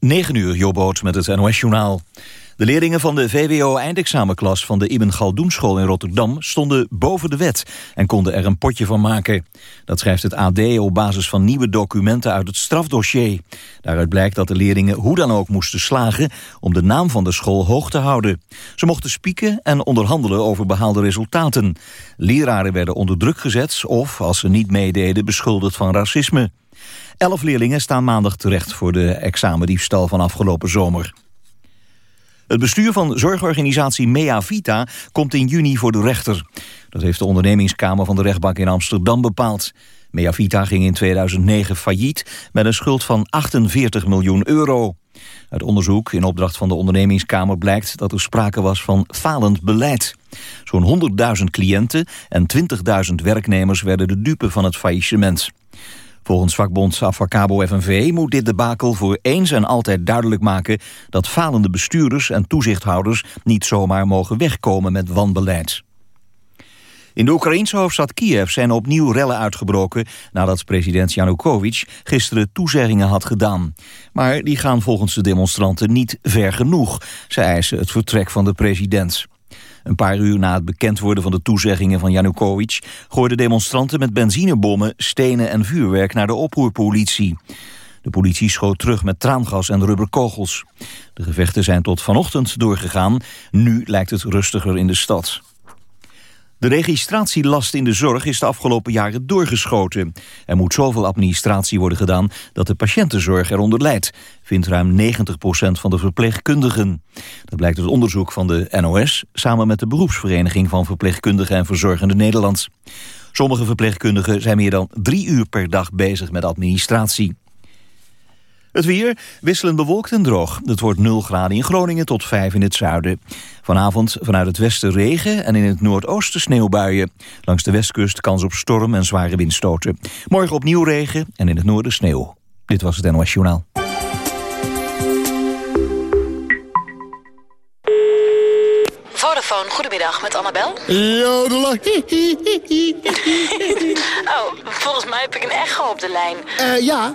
9 uur, Jobboot met het NOS-journaal. De leerlingen van de VWO-eindexamenklas van de Ibn Galdoenschool in Rotterdam stonden boven de wet en konden er een potje van maken. Dat schrijft het AD op basis van nieuwe documenten uit het strafdossier. Daaruit blijkt dat de leerlingen hoe dan ook moesten slagen om de naam van de school hoog te houden. Ze mochten spieken en onderhandelen over behaalde resultaten. Leraren werden onder druk gezet of, als ze niet meededen, beschuldigd van racisme. Elf leerlingen staan maandag terecht voor de examendiefstal van afgelopen zomer. Het bestuur van zorgorganisatie Mea Vita komt in juni voor de rechter. Dat heeft de ondernemingskamer van de rechtbank in Amsterdam bepaald. Mea Vita ging in 2009 failliet met een schuld van 48 miljoen euro. Uit onderzoek in opdracht van de ondernemingskamer blijkt dat er sprake was van falend beleid. Zo'n 100.000 cliënten en 20.000 werknemers werden de dupe van het faillissement. Volgens vakbond Avacabo FNV moet dit debakel voor eens en altijd duidelijk maken dat falende bestuurders en toezichthouders niet zomaar mogen wegkomen met wanbeleid. In de Oekraïnse hoofdstad Kiev zijn opnieuw rellen uitgebroken... nadat president Janukovic gisteren toezeggingen had gedaan. Maar die gaan volgens de demonstranten niet ver genoeg. Ze eisen het vertrek van de president. Een paar uur na het bekend worden van de toezeggingen van Janukovic... gooiden demonstranten met benzinebommen, stenen en vuurwerk naar de oproerpolitie. De politie schoot terug met traangas en rubberkogels. De gevechten zijn tot vanochtend doorgegaan. Nu lijkt het rustiger in de stad. De registratielast in de zorg is de afgelopen jaren doorgeschoten. Er moet zoveel administratie worden gedaan dat de patiëntenzorg eronder leidt, vindt ruim 90% van de verpleegkundigen. Dat blijkt uit onderzoek van de NOS samen met de beroepsvereniging van verpleegkundigen en verzorgende Nederland. Sommige verpleegkundigen zijn meer dan drie uur per dag bezig met administratie. Het weer wisselend bewolkt en droog. Het wordt 0 graden in Groningen tot 5 in het zuiden. Vanavond vanuit het westen regen en in het noordoosten sneeuwbuien. Langs de westkust kans op storm en zware windstoten. Morgen opnieuw regen en in het noorden sneeuw. Dit was het NOS Journaal. Vodafone, goedemiddag, met Annabel. Jodela. oh, volgens mij heb ik een echo op de lijn. Uh, ja,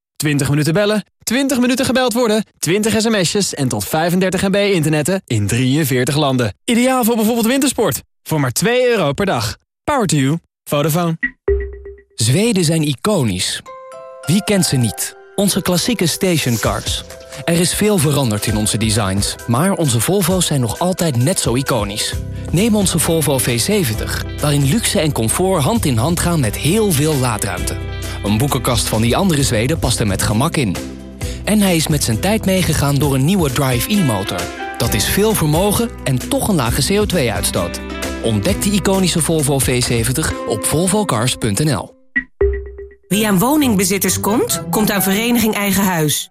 20 minuten bellen, 20 minuten gebeld worden, 20 sms'jes en tot 35 MB internetten in 43 landen. Ideaal voor bijvoorbeeld wintersport. Voor maar 2 euro per dag. Power to you. Vodafone. Zweden zijn iconisch. Wie kent ze niet? Onze klassieke stationcars. Er is veel veranderd in onze designs, maar onze Volvo's zijn nog altijd net zo iconisch. Neem onze Volvo V70, waarin luxe en comfort hand in hand gaan met heel veel laadruimte. Een boekenkast van die andere Zweden past er met gemak in. En hij is met zijn tijd meegegaan door een nieuwe Drive-E-motor. Dat is veel vermogen en toch een lage CO2-uitstoot. Ontdek die iconische Volvo V70 op volvocars.nl. Wie aan woningbezitters komt, komt aan Vereniging Eigen Huis.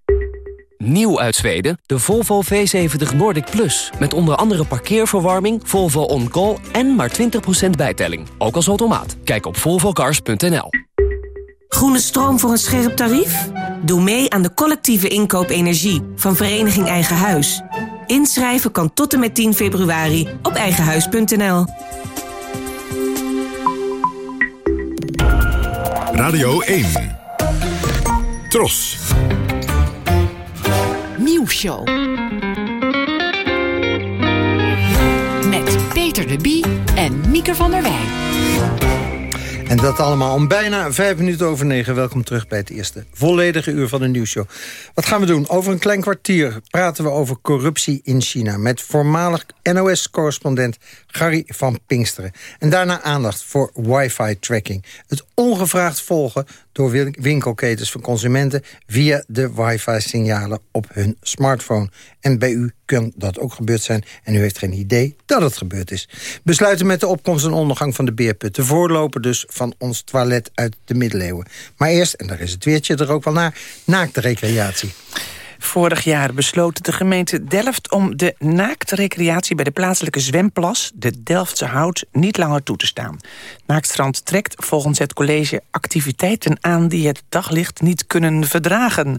Nieuw uit Zweden, de Volvo V70 Nordic Plus. Met onder andere parkeerverwarming, Volvo On Call en maar 20% bijtelling. Ook als automaat. Kijk op volvocars.nl. Groene stroom voor een scherp tarief? Doe mee aan de collectieve inkoop energie van Vereniging Eigen Huis. Inschrijven kan tot en met 10 februari op eigenhuis.nl. Radio 1. Tros. Nieuwsshow. Met Peter de Bie en Mieke van der Wij. En dat allemaal om bijna vijf minuten over negen. Welkom terug bij het eerste volledige uur van de nieuwsshow. Wat gaan we doen? Over een klein kwartier praten we over corruptie in China... met voormalig NOS-correspondent Gary van Pinksteren. En daarna aandacht voor wifi-tracking. Het ongevraagd volgen door winkelketens van consumenten... via de wifi-signalen op hun smartphone. En bij u kan dat ook gebeurd zijn en u heeft geen idee dat het gebeurd is. Besluiten met de opkomst en ondergang van de beerput. De voorloper dus van ons toilet uit de middeleeuwen. Maar eerst, en daar is het weertje er ook wel naar, naakte recreatie. Vorig jaar besloot de gemeente Delft om de naaktrecreatie bij de plaatselijke zwemplas, de Delftse Hout, niet langer toe te staan. Naaktstrand trekt volgens het college activiteiten aan die het daglicht niet kunnen verdragen.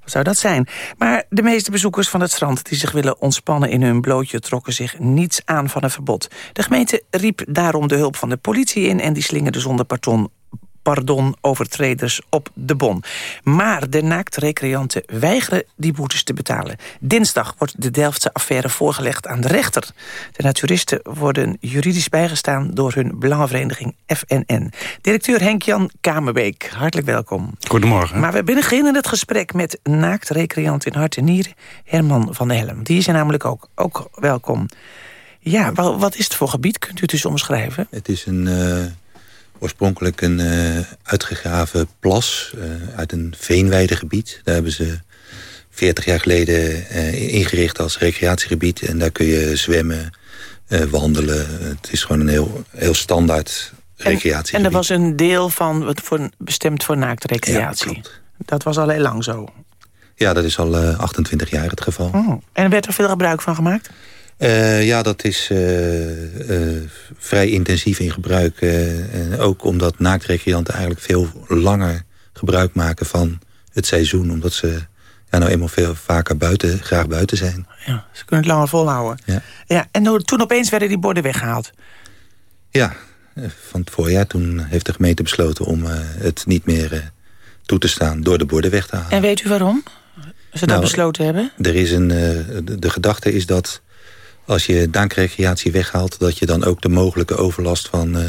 Wat zou dat zijn? Maar de meeste bezoekers van het strand die zich willen ontspannen in hun blootje trokken zich niets aan van een verbod. De gemeente riep daarom de hulp van de politie in en die slingerde zonder pardon pardon overtreders op de bon. Maar de naaktrecreanten weigeren die boetes te betalen. Dinsdag wordt de Delftse affaire voorgelegd aan de rechter. De naturisten worden juridisch bijgestaan door hun belangenvereniging FNN. Directeur Henk-Jan Kamerbeek, hartelijk welkom. Goedemorgen. Maar we beginnen het gesprek met naaktrecreant in hart en nieren... Herman van der Helm. Die is er namelijk ook. Ook welkom. Ja, wat is het voor gebied? Kunt u het dus omschrijven? Het is een... Uh oorspronkelijk een uh, uitgegraven plas uh, uit een veenweidegebied. Daar hebben ze 40 jaar geleden uh, ingericht als recreatiegebied. En daar kun je zwemmen, wandelen. Het is gewoon een heel, heel standaard recreatiegebied. En, er was een deel van wat voor, bestemd voor naaktrecreatie. Ja, dat was al heel lang zo. Ja, dat is al 28 jaar het geval. Oh. En werd er veel gebruik van gemaakt? Uh, ja, dat is uh, uh, vrij intensief in gebruik. en ook omdat naaktrecreanten eigenlijk veel langer gebruik maken van het seizoen. Omdat ze ja, nou eenmaal veel vaker buiten, graag buiten zijn. Ja, ze kunnen het langer volhouden. Ja. Ja, en toen opeens werden die borden weggehaald? Ja, van het voorjaar. Toen heeft de gemeente besloten om het niet meer toe te staan door de borden weg te halen. En weet u waarom? Ze dat nou, besloten hebben? Er is een, de, de gedachte is dat als je dankrecreatie weghaalt... dat je dan ook de mogelijke overlast van uh,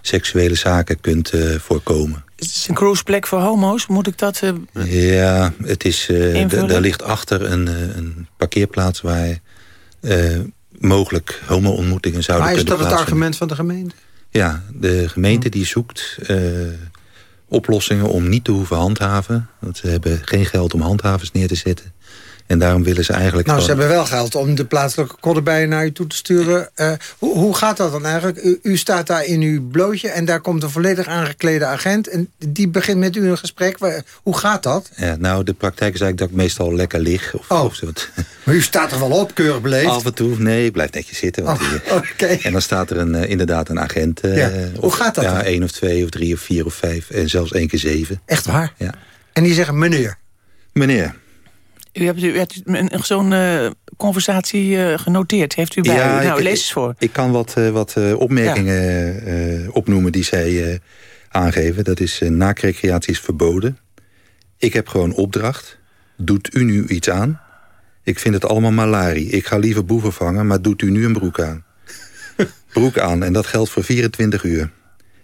seksuele zaken kunt uh, voorkomen. Is het een cruiseplek voor homo's? Moet ik dat uh, Ja, het is, daar ligt achter een, een parkeerplaats... waar mogelijk homo-ontmoetingen zouden kunnen plaatsvinden. Maar is dat het argument van de gemeente? Ja, de gemeente die zoekt oplossingen om niet te hoeven handhaven. Want ze hebben geen geld om handhavers neer te zetten. En daarom willen ze eigenlijk... Nou, ze hebben wel geld om de plaatselijke koddenbijen naar u toe te sturen. Uh, hoe, hoe, gaat dat dan eigenlijk? U, u, staat daar in uw blootje en daar komt een volledig aangeklede agent... en die begint met u een gesprek. Hoe gaat dat? Ja, nou, de praktijk is eigenlijk dat ik meestal lekker lig. Of, oh. of. Maar u staat er wel op, keurig beleefd? Af en toe, nee, ik blijf netjes zitten. Want oh, okay. En dan staat er een, uh, inderdaad een agent. Uh, ja. Hoe gaat dat Ja, dan? één of twee of drie of vier of vijf. En zelfs één keer zeven. Echt waar? Ja. En die zeggen meneer? Meneer. U hebt, u hebt zo'n uh, conversatie uh, genoteerd. Heeft u bij ja, u? Nou, ik, lees eens voor. Ik kan wat, uh, wat opmerkingen opnoemen die zij aangeven. Dat is, naakrecreatie is verboden. Ik heb gewoon opdracht. Doet u nu iets aan? Ik vind het allemaal malarie. Ik ga liever boeven vangen, maar doet u nu een broek aan? broek aan, en dat geldt voor 24 uur.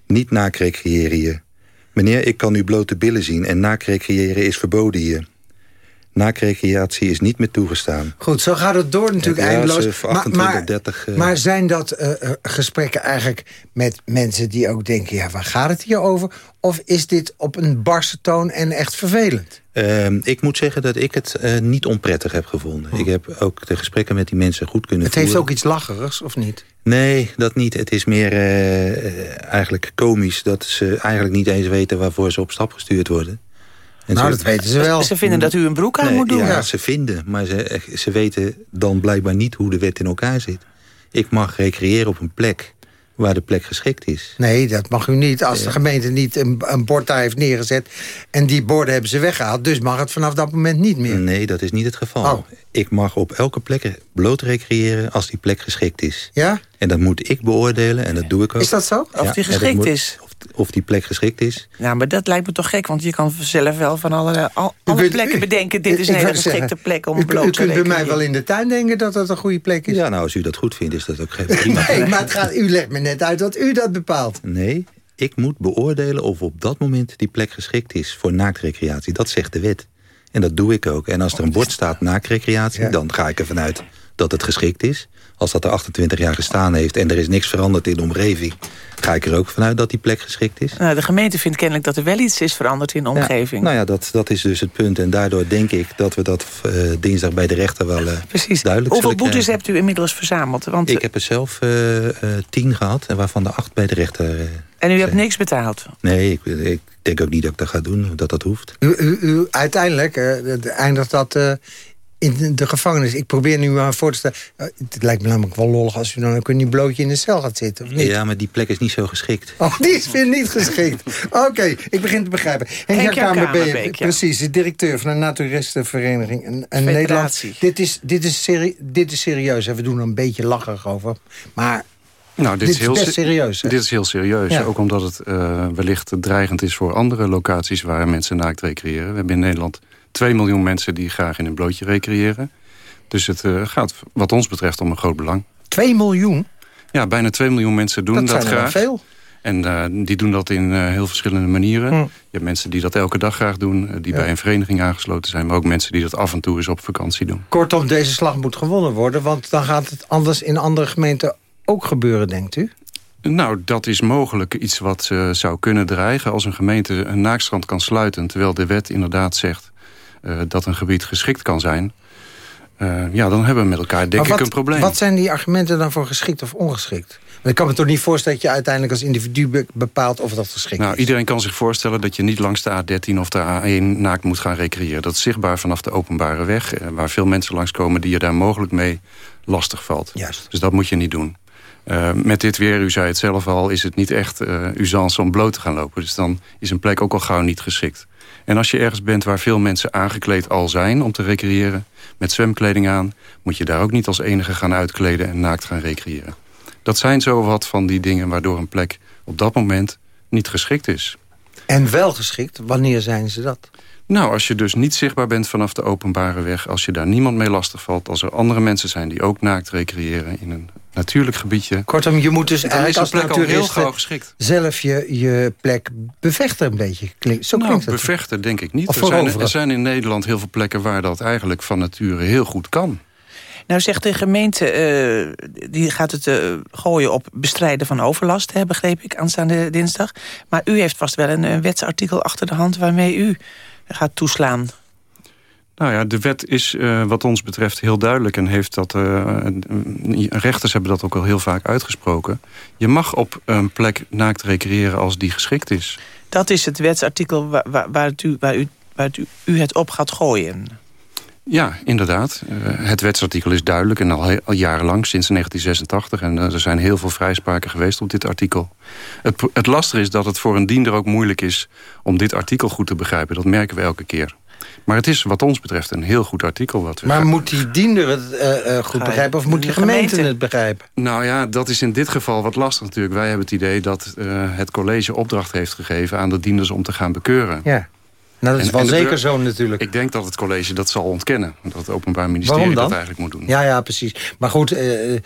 Niet naakrecreëren hier. Meneer, ik nu blote billen zien en naakrecreëren is verboden hier. Naakrecreatie is niet meer toegestaan. Goed, zo gaat het door natuurlijk ja, eindeloos. 28, maar, 30, uh... maar zijn dat uh, gesprekken eigenlijk met mensen die ook denken... ja, waar gaat het hier over? Of is dit op een barse toon en echt vervelend? Uh, ik moet zeggen dat ik het uh, niet onprettig heb gevonden. Oh. Ik heb ook de gesprekken met die mensen goed kunnen het voeren. Heeft ook iets lacherigs, of niet? Nee, dat niet. Het is meer uh, eigenlijk komisch... dat ze eigenlijk niet eens weten waarvoor ze op stap gestuurd worden. En nou, ze, dat weten ze wel. Ze vinden dat u een broek aan nee, moet doen. Ja, ze vinden. Maar ze, ze weten dan blijkbaar niet hoe de wet in elkaar zit. Ik mag recreëren op een plek waar de plek geschikt is. Nee, dat mag u niet. Als de gemeente niet een, een bord daar heeft neergezet... en die borden hebben ze weggehaald... dus mag het vanaf dat moment niet meer. Nee, dat is niet het geval. Oh. Ik mag op elke plek bloot recreëren als die plek geschikt is. Ja? En dat moet ik beoordelen en dat doe ik ook. Is dat zo? Of die geschikt moet, is? Of, die plek geschikt is. Nou, maar dat lijkt me toch gek, want je kan zelf wel van alle, al, alle kunt, plekken u, bedenken... dit is een hele geschikte zeggen, plek om bloot u te U kunt bij mij wel in de tuin denken dat dat een goede plek is. Ja, nou, als u dat goed vindt, is dat ook geen prima Nee, maar het gaat, u legt me net uit dat u dat bepaalt. Nee, Ik moet beoordelen of op dat moment die plek geschikt is voor naaktrecreatie. Dat zegt de wet. En dat doe ik ook. En als er een bord staat naaktrecreatie, dan ga ik ervan uit dat het geschikt is. Als dat er 28 jaar gestaan heeft en er is niks veranderd in de omgeving... ga ik er ook vanuit dat die plek geschikt is. Nou, de gemeente vindt kennelijk dat er wel iets is veranderd in de omgeving. nou ja, dat, dat is dus het punt. En daardoor denk ik dat we dat uh, dinsdag bij de rechter wel uh, Precies. duidelijk Hoeveel boetes hebt u inmiddels verzameld? Want, ik heb er zelf uh, tien gehad, en waarvan de acht bij de rechter... en u hebt niks betaald? Nee, ik, ik, denk ook niet dat ik dat ga doen, dat dat hoeft. U, u, u uiteindelijk eindigt dat in de gevangenis. Ik probeer nu maar voor te stellen... het lijkt me namelijk wel lollig als u dan ook niet blootje in de cel gaat zitten. Of niet? Ja, maar die plek is niet zo geschikt. Oh, die is weer niet geschikt. Oké, ik begin te begrijpen. Henk Kamerbeek, precies, de directeur van de Naturistenvereniging in, in Nederland. Dit is, dit, is seri dit is serieus. We doen er een beetje lacherig over. Maar nou, dit, dit is, heel best serieus. Hè? Dit is heel serieus. Ja. Ook omdat het uh, wellicht dreigend is voor andere locaties... waar mensen naakt recreëren. We hebben in Nederland 2 miljoen mensen die graag in een blootje recreëren. Dus het uh, gaat wat ons betreft om een groot belang. 2 miljoen? Ja, bijna 2 miljoen mensen doen dat, dat graag. veel. En uh, die doen dat in uh, heel verschillende manieren. Hm. Je hebt mensen die dat elke dag graag doen. die ja. bij een vereniging aangesloten zijn. Maar ook mensen die dat af en toe eens op vakantie doen. Kortom, deze slag moet gewonnen worden. Want dan gaat het anders in andere gemeenten ook gebeuren, denkt u? Nou, dat is mogelijk iets wat uh, zou kunnen dreigen... als een gemeente een naakstrand kan sluiten... terwijl de wet inderdaad zegt dat een gebied geschikt kan zijn... Uh, ja, dan hebben we met elkaar denk wat, ik een probleem. Wat zijn die argumenten dan voor geschikt of ongeschikt? Want ik kan me toch niet voorstellen dat je uiteindelijk als individu bepaalt of dat geschikt nou, is? Iedereen kan zich voorstellen dat je niet langs de A13 of de A1 naakt moet gaan recreëren. Dat is zichtbaar vanaf de openbare weg, uh, waar veel mensen langskomen die je daar mogelijk mee lastig valt. Juist. Dus dat moet je niet doen. Uh, met dit weer, u zei het zelf al, is het niet echt uh, usance om bloot te gaan lopen. Dus dan is een plek ook al gauw niet geschikt. En als je ergens bent waar veel mensen aangekleed al zijn om te recreëren... met zwemkleding aan, moet je daar ook niet als enige gaan uitkleden en naakt gaan recreëren. Dat zijn zo wat van die dingen waardoor een plek op dat moment niet geschikt is. En wel geschikt, wanneer zijn ze dat? Nou, als je dus niet zichtbaar bent vanaf de openbare weg... als je daar niemand mee lastig valt... als er andere mensen zijn die ook naakt recreëren in een natuurlijk gebiedje... Kortom, je moet dus eigenlijk als plek heel gauw geschikt. zelf je, je plek bevechten een beetje. Klink, zo nou, klinkt het. bevechten denk ik niet. Er zijn, er zijn in Nederland heel veel plekken waar dat eigenlijk van nature heel goed kan. Nou zegt de gemeente, uh, die gaat het uh, gooien op bestrijden van overlast, hè, begreep ik, aanstaande dinsdag. Maar u heeft vast wel een, een wetsartikel achter de hand waarmee u gaat toeslaan. Nou ja, de wet is uh, wat ons betreft heel duidelijk... en heeft dat, uh, rechters hebben dat ook al heel vaak uitgesproken. Je mag op een plek naakt recreëren als die geschikt is. Dat is het wetsartikel waar, waar, waar, het u, waar, u, waar het u, u het op gaat gooien. Ja, inderdaad. Uh, het wetsartikel is duidelijk en al, al jarenlang, sinds 1986. En uh, er zijn heel veel vrijspraken geweest op dit artikel. Het, het lastige is dat het voor een diender ook moeilijk is... om dit artikel goed te begrijpen. Dat merken we elke keer. Maar het is wat ons betreft een heel goed artikel. Wat we maar gaan... moet die diender het uh, uh, goed begrijpen of moet die gemeente, gemeente, het begrijpen? Nou ja, dat is in dit geval wat lastig natuurlijk. Wij hebben het idee dat uh, het college opdracht heeft gegeven... aan de dienders om te gaan bekeuren. Ja. Nou, dat is en, wel zeker zo natuurlijk. Ik denk dat het college dat zal ontkennen. Dat het Openbaar Ministerie dat eigenlijk moet doen. Ja, ja, precies. Maar goed, uh, uh,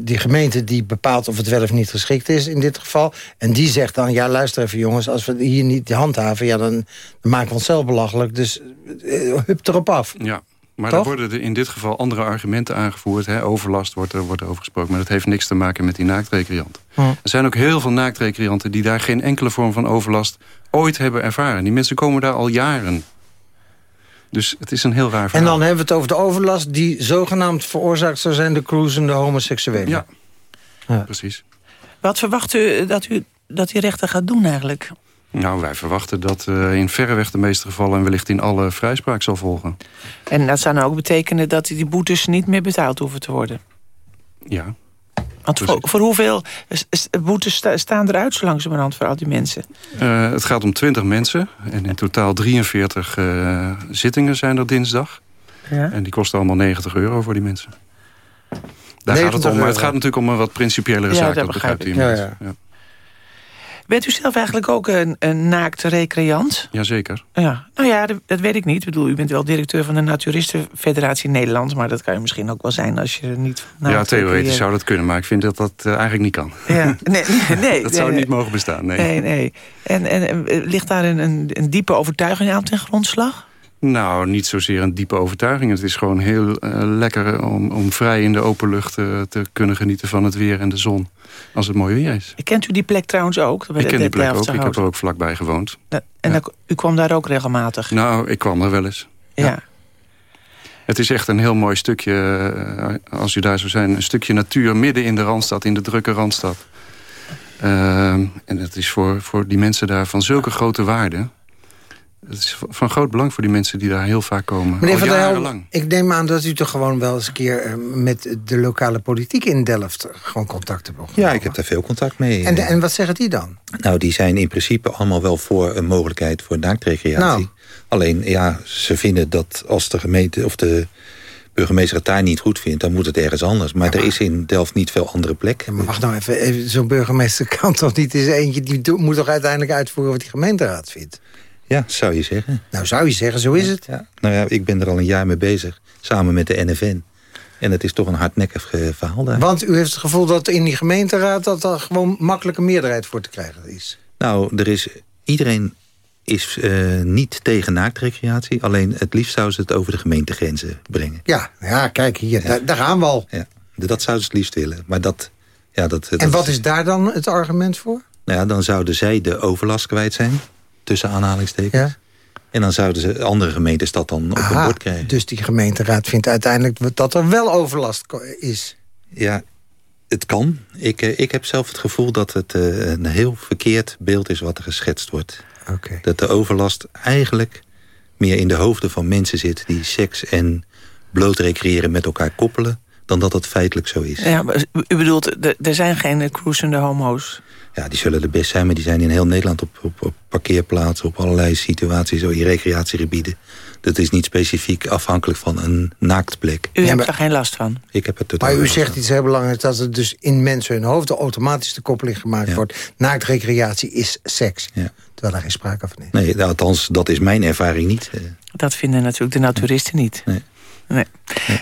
die gemeente die bepaalt of het wel of niet geschikt is in dit geval. En die zegt dan, ja luister even jongens, als we hier niet handhaven... Ja, dan, dan maken we onszelf belachelijk. Dus uh, hup erop af. Ja. Maar Toch? er worden er in dit geval andere argumenten aangevoerd. Hè? Overlast wordt er, wordt er over gesproken. Maar dat heeft niks te maken met die naaktrecreanten. Hm. Er zijn ook heel veel naaktrecreanten... die daar geen enkele vorm van overlast ooit hebben ervaren. Die mensen komen daar al jaren. Dus het is een heel raar verhaal. En dan hebben we het over de overlast... die zogenaamd veroorzaakt zou zijn... de cruisende homoseksuelen. Ja, ja. precies. Wat verwacht u dat, u dat die rechter gaat doen eigenlijk? Nou, wij verwachten dat uh, in verreweg de meeste gevallen... en wellicht in alle vrijspraak zal volgen. En dat zou nou ook betekenen dat die boetes niet meer betaald hoeven te worden? Ja. Want voor, voor, hoeveel boetes staan eruit zo langzamerhand voor al die mensen? Uh, het gaat om 20 mensen. En in totaal 43 uh, zittingen zijn er dinsdag. Ja. En die kosten allemaal 90 euro voor die mensen. Daar gaat het om. Maar het gaat natuurlijk om een wat principiële zaak. Dat begrijpt u. Ja, ja. Bent u zelf eigenlijk ook een, een naakte recreant? Jazeker. Ja. Nou ja, dat, dat weet ik niet. Ik bedoel, u bent wel directeur van de Naturistenfederatie Nederland... maar dat kan je misschien ook wel zijn als je niet... ja, theoretisch zou dat kunnen, maar ik vind dat dat uh, eigenlijk niet kan. Ja, nee, nee, nee dat zou nee, niet mogen bestaan, nee. Nee, nee. En, en, en ligt daar een, een, een diepe overtuiging aan ten grondslag? Nou, niet zozeer een diepe overtuiging. Het is gewoon heel uh, lekker om, om vrij in de open lucht uh, te kunnen genieten van het weer en de zon. Als het mooi weer is. Kent u die plek trouwens ook? Ik ken die plek ook. Ik heb er ook vlakbij gewoond. En ja. u kwam daar ook regelmatig? Nou, ik kwam er wel eens. Ja. ja. Het is echt een heel mooi stukje, uh, als u daar zou zijn... een stukje natuur midden in de Randstad, in de drukke Randstad. Uh, en dat is voor, voor die mensen daar van zulke grote waarde... Het is van groot belang voor die mensen die daar heel vaak komen. Meneer Van der ik neem aan dat u toch gewoon wel eens een keer... met de lokale politiek in Delft gewoon contact hebt Ja, ik heb daar veel contact mee. En, de, en wat zeggen die dan? Nou, die zijn in principe allemaal wel voor een mogelijkheid voor naaktrecreatie. Nou. Alleen, ja, ze vinden dat als de gemeente of de burgemeester het daar niet goed vindt... dan moet het ergens anders. Maar, ja, maar... er is in Delft niet veel andere plek. Ja, maar wacht nou even, even zo'n burgemeester kan toch niet eens eentje... die moet toch uiteindelijk uitvoeren wat die gemeenteraad vindt? Ja, zou je zeggen. Nou, zou je zeggen, zo is ja, het. Ja. Nou ja, ik ben er al een jaar mee bezig, samen met de NFN. En het is toch een hardnekkig verhaal daar. Want u heeft het gevoel dat in die gemeenteraad... dat er gewoon makkelijke meerderheid voor te krijgen is? Nou, er is, iedereen is uh, niet tegen naaktrecreatie. Alleen het liefst zou ze het over de gemeentegrenzen brengen. Ja, ja kijk, hier, ja. Daar, daar, gaan we al. Ja, dat zouden ze het liefst willen. Maar dat, ja, dat, en dat, wat is daar dan het argument voor? Nou ja, dan zouden zij de overlast kwijt zijn tussen aanhalingstekens. Ja. En dan zouden ze andere gemeentes dat dan op Aha, hun bord krijgen. Dus die gemeenteraad vindt uiteindelijk dat er wel overlast is. Ja, het kan. Ik, ik heb zelf het gevoel dat het een heel verkeerd beeld is wat er geschetst wordt. Okay. Dat de overlast eigenlijk meer in de hoofden van mensen zit... die seks en bloot recreëren met elkaar koppelen... dan dat het feitelijk zo is. Ja, maar u bedoelt, er zijn geen cruisende homo's? Ja, die zullen er best zijn, maar die zijn in heel Nederland op, op, op parkeerplaatsen... op allerlei situaties, zo in recreatiegebieden. Dat is niet specifiek afhankelijk van een naaktplek. U ja, hebt er geen last van? Ik heb het totaal Maar u zegt iets heel belangrijks... dat er dus in mensen hun hoofden automatisch de koppeling gemaakt ja. wordt. Naaktrecreatie is seks. Ja. Terwijl daar geen sprake van is. Nee, nou, althans, dat is mijn ervaring niet. Dat vinden natuurlijk de naturisten niet. Nee. Nee.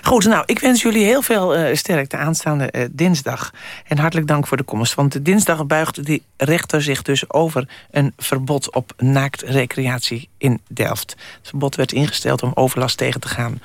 Goed, nou, ik wens jullie heel veel uh, sterkte aanstaande uh, dinsdag. En hartelijk dank voor de komst. Want dinsdag buigt de rechter zich dus over een verbod op naaktrecreatie in Delft. Het verbod werd ingesteld om overlast tegen te gaan.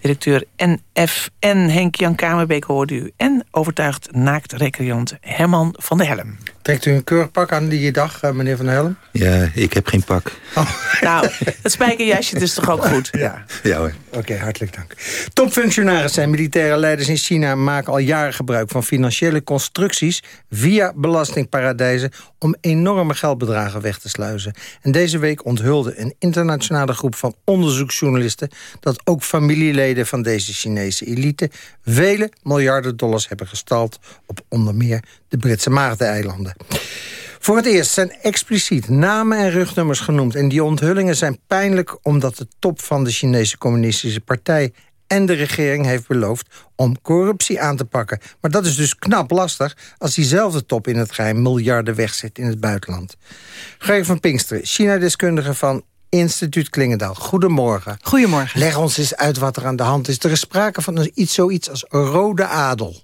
Directeur NFN Henk-Jan Kamerbeek hoorde u. En overtuigd naaktrecreant Herman van der Helm. Trekt u een keurig pak aan die dag, uh, meneer van der Helm? Ja, ik heb geen pak. Oh. Nou, het spijkerjasje is toch ook goed? Ja, ja hoor. Oké, okay, hartelijk dank. Topfunctionarissen en militaire leiders in China maken al jaren gebruik van financiële constructies via belastingparadijzen om enorme geldbedragen weg te sluizen. En deze week onthulde een internationale groep van onderzoeksjournalisten dat ook familieleden van deze Chinese elite vele miljarden dollars hebben gestald op onder meer de Britse Maagdeneilanden. Voor het eerst zijn expliciet namen en rugnummers genoemd. En die onthullingen zijn pijnlijk omdat de top van de Chinese Communistische Partij en de regering heeft beloofd om corruptie aan te pakken. Maar dat is dus knap lastig als diezelfde top in het geheim miljarden wegzet in het buitenland. Gregor van Pinksteren, China-deskundige van Instituut Klingendaal. Goedemorgen. Goedemorgen. Leg ons eens uit wat er aan de hand is. Er is sprake van iets, zoiets als rode adel.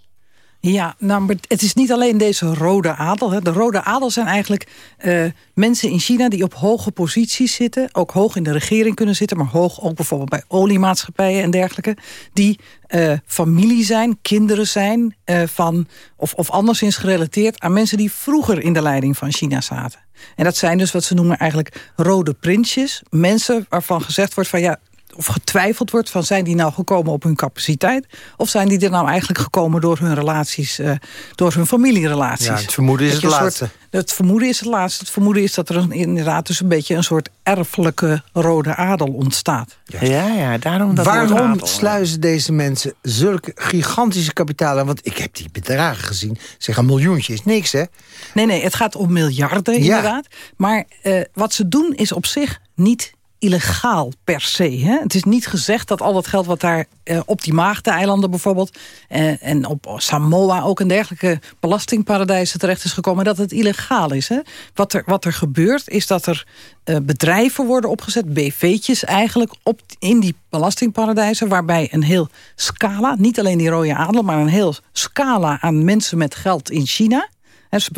Ja, nou, maar het is niet alleen deze rode adel. Hè. De rode adel zijn eigenlijk uh, mensen in China die op hoge posities zitten. Ook hoog in de regering kunnen zitten. Maar hoog ook bijvoorbeeld bij oliemaatschappijen en dergelijke. Die uh, familie zijn, kinderen zijn. Uh, van, of, of anderszins gerelateerd aan mensen die vroeger in de leiding van China zaten. En dat zijn dus wat ze noemen eigenlijk rode prinsjes. Mensen waarvan gezegd wordt van ja, of getwijfeld wordt van zijn die nou gekomen op hun capaciteit... of zijn die er nou eigenlijk gekomen door hun relaties, uh, door hun familierelaties. Ja, het vermoeden is het laatste. Soort, het vermoeden is het laatste. Het vermoeden is dat er een, inderdaad dus een beetje een soort erfelijke rode adel ontstaat. Ja, ja, ja daarom dat Waarom adel, sluizen deze mensen zulke gigantische kapitalen? Want ik heb die bedragen gezien. Zeg, een miljoentje is niks, hè? Nee, nee, het gaat om miljarden, inderdaad. Maar uh, wat ze doen is op zich niet illegaal per se. Hè? Het is niet gezegd dat al dat geld wat daar uh, op die Maagdeneilanden bijvoorbeeld... Uh, en op Samoa ook en dergelijke belastingparadijzen terecht is gekomen... dat het illegaal is. Hè? Wat, er, wat er gebeurt is dat er uh, bedrijven worden opgezet... BV'tjes eigenlijk op, in die belastingparadijzen... waarbij een heel scala, niet alleen die rode adel... maar een heel scala aan mensen met geld in China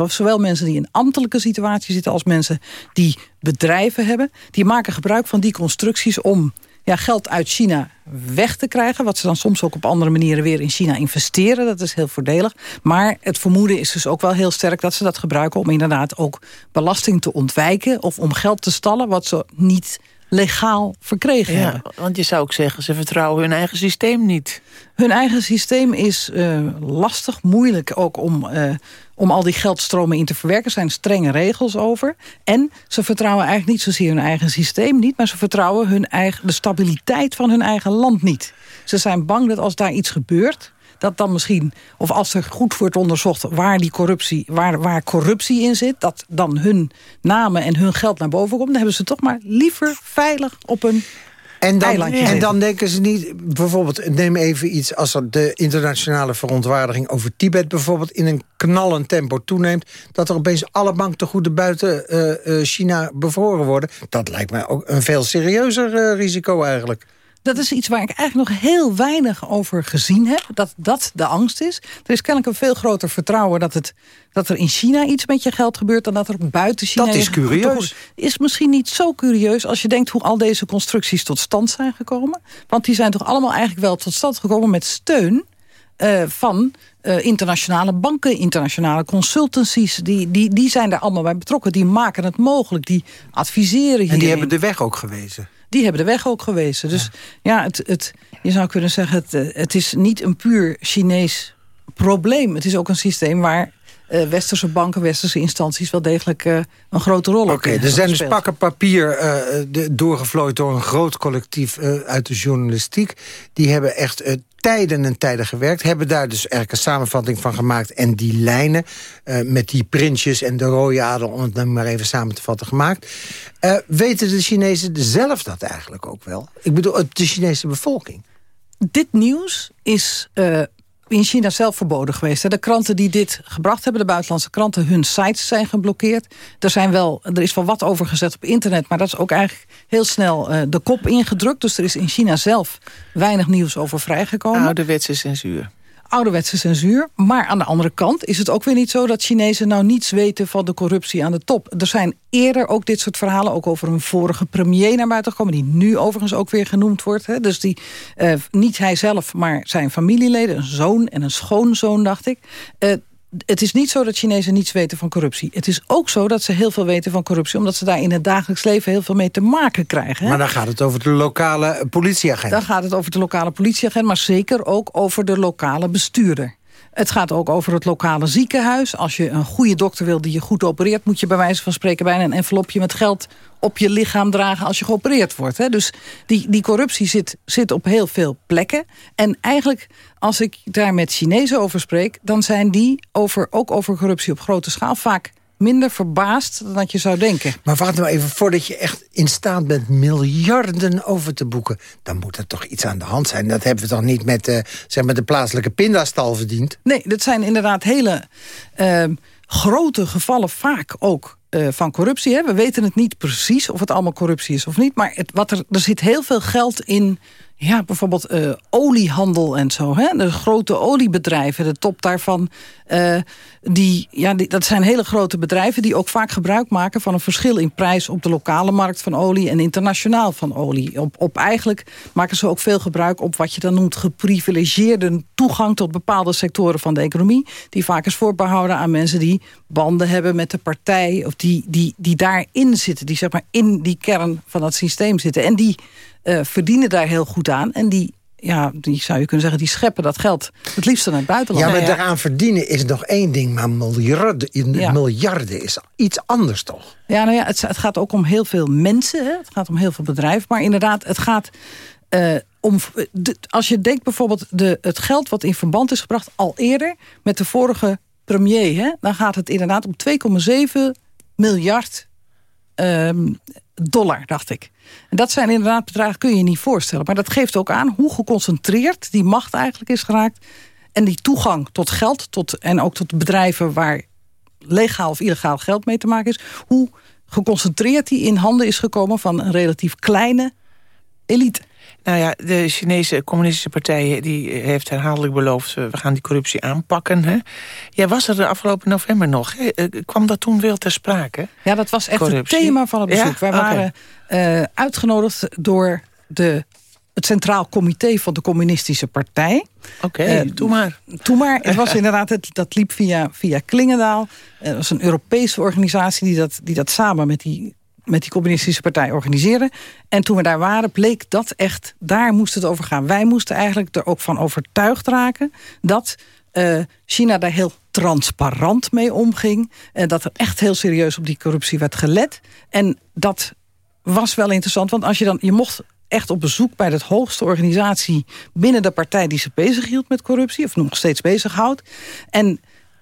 zowel mensen die in ambtelijke situatie zitten... als mensen die bedrijven hebben. Die maken gebruik van die constructies om ja, geld uit China weg te krijgen. Wat ze dan soms ook op andere manieren weer in China investeren. Dat is heel voordelig. Maar het vermoeden is dus ook wel heel sterk dat ze dat gebruiken... om inderdaad ook belasting te ontwijken of om geld te stallen... wat ze niet legaal verkregen ja, hebben. Want je zou ook zeggen, ze vertrouwen hun eigen systeem niet. Hun eigen systeem is uh, lastig, moeilijk ook om, uh, om al die geldstromen in te verwerken. Er zijn strenge regels over. En ze vertrouwen eigenlijk niet zozeer hun eigen systeem niet... maar ze vertrouwen hun eigen, de stabiliteit van hun eigen land niet. Ze zijn bang dat als daar iets gebeurt dat dan misschien, of als er goed wordt onderzocht waar die corruptie, waar, waar corruptie in zit, dat dan hun namen en hun geld naar boven komt, dan hebben ze toch maar liever veilig op een en dan, en dan denken ze niet, bijvoorbeeld, neem even iets... als de internationale verontwaardiging over Tibet bijvoorbeeld... in een knallend tempo toeneemt... dat er opeens alle banktegoeden buiten uh, China bevroren worden. Dat lijkt mij ook een veel serieuzer uh, risico eigenlijk. Dat is iets waar ik eigenlijk nog heel weinig over gezien heb. Dat dat de angst is. Er is kennelijk een veel groter vertrouwen dat, het, dat er in China iets met je geld gebeurt... dan dat er buiten China... Dat is curieus. Is misschien niet zo curieus als je denkt hoe al deze constructies tot stand zijn gekomen. Want die zijn toch allemaal eigenlijk wel tot stand gekomen met steun... Uh, van uh, internationale banken, internationale consultancies. Die, die, die zijn daar allemaal bij betrokken. Die maken het mogelijk, die adviseren. En die hebben de weg ook gewezen die hebben de weg ook gewezen. Dus ja, het, het, je zou kunnen zeggen, het, eh, het is niet een puur Chinees probleem. Het is ook een systeem waar uh, westerse banken, westerse instanties... wel degelijk uh, een grote rol Oké, er zijn dus pakken papier de, doorgevlooid door een groot collectief uit de journalistiek. Die hebben echt tijden en tijden gewerkt. Hebben daar dus eigenlijk een samenvatting van gemaakt. En die lijnen met die printjes en de rode adel... om het dan maar even samen te vatten gemaakt. weten de Chinezen zelf dat eigenlijk ook wel? Ik bedoel, de Chinese bevolking. Dit nieuws is in China zelf verboden geweest. De kranten die dit gebracht hebben, de buitenlandse kranten... hun sites zijn geblokkeerd. Er, zijn wel, er is wel wat over gezet op internet... maar dat is ook eigenlijk heel snel uh, de kop ingedrukt. Dus er is in China zelf weinig nieuws over vrijgekomen. Ouderwetse censuur ouderwetse censuur. Maar aan de andere kant is het ook weer niet zo... dat Chinezen nou niets weten van de corruptie aan de top. Er zijn eerder ook dit soort verhalen... ook over een vorige premier naar buiten gekomen... die nu overigens ook weer genoemd wordt. Hè. Dus die, uh, niet hij zelf, maar zijn familieleden. Een zoon en een schoonzoon, dacht ik. Uh, het is niet zo dat Chinezen niets weten van corruptie. Het is ook zo dat ze heel veel weten van corruptie... omdat ze daar in het dagelijks leven heel veel mee te maken krijgen. Hè? Maar dan gaat het over de lokale politieagent. Dan gaat het over de lokale politieagent... maar zeker ook over de lokale bestuurder. Het gaat ook over het lokale ziekenhuis. Als je een goede dokter wil die je goed opereert... moet je bij wijze van spreken bijna een envelopje met geld op je lichaam dragen als je geopereerd wordt. Hè? Dus die, die corruptie zit, zit op heel veel plekken. En eigenlijk, als ik daar met Chinezen over spreek... dan zijn die over, ook over corruptie op grote schaal vaak minder verbaasd dan dat je zou denken. Maar wacht nou even, voordat je echt in staat bent miljarden over te boeken... dan moet er toch iets aan de hand zijn. Dat hebben we toch niet met, uh, zeg maar de plaatselijke pindastal verdiend? Nee, dat zijn inderdaad hele uh, grote gevallen vaak ook uh, van corruptie. Hè. We weten het niet precies of het allemaal corruptie is of niet. Maar het, wat er, er zit heel veel geld in ja, bijvoorbeeld uh, oliehandel en zo. Hè? De grote oliebedrijven, de top daarvan. Uh, die, ja, die, dat zijn hele grote bedrijven die ook vaak gebruik maken... van een verschil in prijs op de lokale markt van olie... en internationaal van olie. Op, op eigenlijk maken ze ook veel gebruik op wat je dan noemt... geprivilegeerde toegang tot bepaalde sectoren van de economie... die vaak is voorbehouden aan mensen die banden hebben met de partij... of die, die, die daarin zitten, die zeg maar in die kern van dat systeem zitten. En die verdienen daar heel goed aan. En die, ja, die zou je kunnen zeggen, die scheppen dat geld het liefst naar het buitenland. Ja, maar daaraan verdienen is nog één ding. Maar miljarden, ja. miljarden is iets anders toch? Ja, nou ja, het, het gaat ook om heel veel mensen. Hè? Het gaat om heel veel bedrijven. Maar inderdaad, het gaat... Uh, om, de, als je denkt bijvoorbeeld de, het geld wat in verband is gebracht... al eerder met de vorige premier... Hè, dan gaat het inderdaad om 2,7 miljard ehm, dollar, dacht ik. En dat zijn inderdaad bedragen, kun je je niet voorstellen. Maar dat geeft ook aan hoe geconcentreerd die macht eigenlijk is geraakt. En die toegang tot geld tot, en ook tot bedrijven waar legaal of illegaal geld mee te maken is. Hoe geconcentreerd die in handen is gekomen van een relatief kleine elite. Nou ja, de Chinese communistische partij die heeft herhaaldelijk beloofd... we gaan die corruptie aanpakken. Hè? Jij was er de afgelopen november nog. Hè? Eh, kwam dat toen wel ter sprake? Ja, dat was echt het thema van het bezoek. Wij waren uh, uitgenodigd door de het Centraal Comité van de Communistische Partij. Oké, okay, uh, doe maar. Doe maar. Het was inderdaad, het, dat liep via, via Klingendaal. Het was een Europese organisatie die dat, die dat samen met die, met die communistische partij organiseerde. En toen we daar waren, bleek dat echt, daar moest het over gaan. Wij moesten eigenlijk er ook van overtuigd raken... dat uh, China daar heel transparant mee omging. En dat er echt heel serieus op die corruptie werd gelet. En dat was wel interessant, want als je dan... je mocht echt op bezoek bij de hoogste organisatie binnen de partij die zich bezighield met corruptie, of nog steeds bezighoudt. En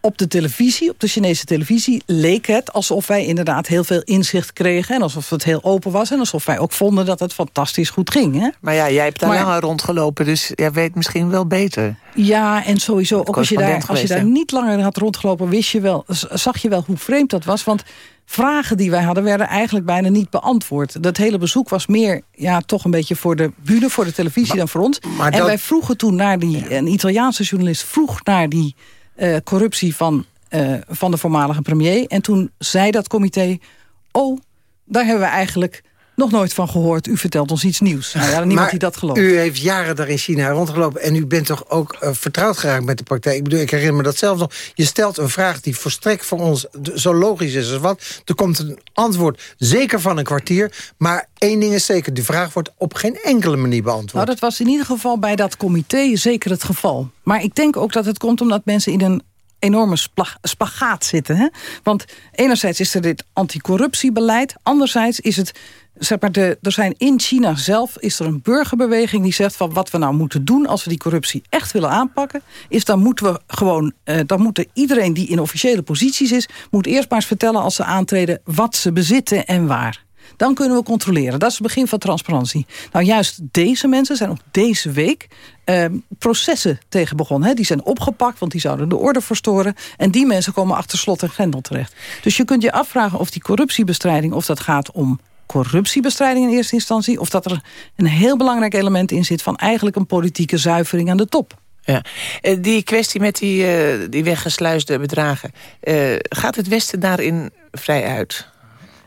op de televisie, op de Chinese televisie, leek het alsof wij inderdaad heel veel inzicht kregen. En alsof het heel open was. En alsof wij ook vonden dat het fantastisch goed ging. Hè? Maar ja, jij hebt daar langer rondgelopen, dus jij weet misschien wel beter. Ja, en sowieso, ook als je, daar, als je daar niet langer had rondgelopen, wist je wel, zag je wel hoe vreemd dat was. Want vragen die wij hadden werden eigenlijk bijna niet beantwoord. Dat hele bezoek was meer ja, toch een beetje voor de bühne, voor de televisie dan voor ons. en wij vroegen toen naar die, een Italiaanse journalist vroeg naar die uh, corruptie van, uh, van de voormalige premier. En toen zei dat comité, oh, daar hebben we eigenlijk nog nooit van gehoord. U vertelt ons iets nieuws. Nou ja, niemand die dat gelooft. U heeft jaren daar in China rondgelopen... en u bent toch ook uh, vertrouwd geraakt met de praktijk. Ik bedoel, ik herinner me dat zelf nog. Je stelt een vraag die volstrekt voor ons zo logisch is als wat. Er komt een antwoord, zeker van een kwartier. Maar één ding is zeker, die vraag wordt op geen enkele manier beantwoord. Nou, dat was in ieder geval bij dat comité zeker het geval. Maar ik denk ook dat het komt omdat mensen in een enorme spagaat zitten. Hè? Want enerzijds is er dit anticorruptiebeleid... anderzijds is het zeg maar, er zijn in China zelf is er een burgerbeweging die zegt van wat we nou moeten doen als we die corruptie echt willen aanpakken, is dan moeten we gewoon, uh, dan moet iedereen die in officiële posities is, moet eerst maar eens vertellen als ze aantreden wat ze bezitten en waar. Dan kunnen we controleren. Dat is het begin van transparantie. Nou, juist deze mensen zijn ook deze week uh, processen tegen begonnen. Hè. Die zijn opgepakt, want die zouden de orde verstoren. En die mensen komen achter slot en grendel terecht. Dus je kunt je afvragen of die corruptiebestrijding... of dat gaat om corruptiebestrijding in eerste instantie... of dat er een heel belangrijk element in zit... van eigenlijk een politieke zuivering aan de top. Ja. Eh, die kwestie met die, uh, die weggesluisde bedragen... Uh, gaat het Westen daarin vrij uit?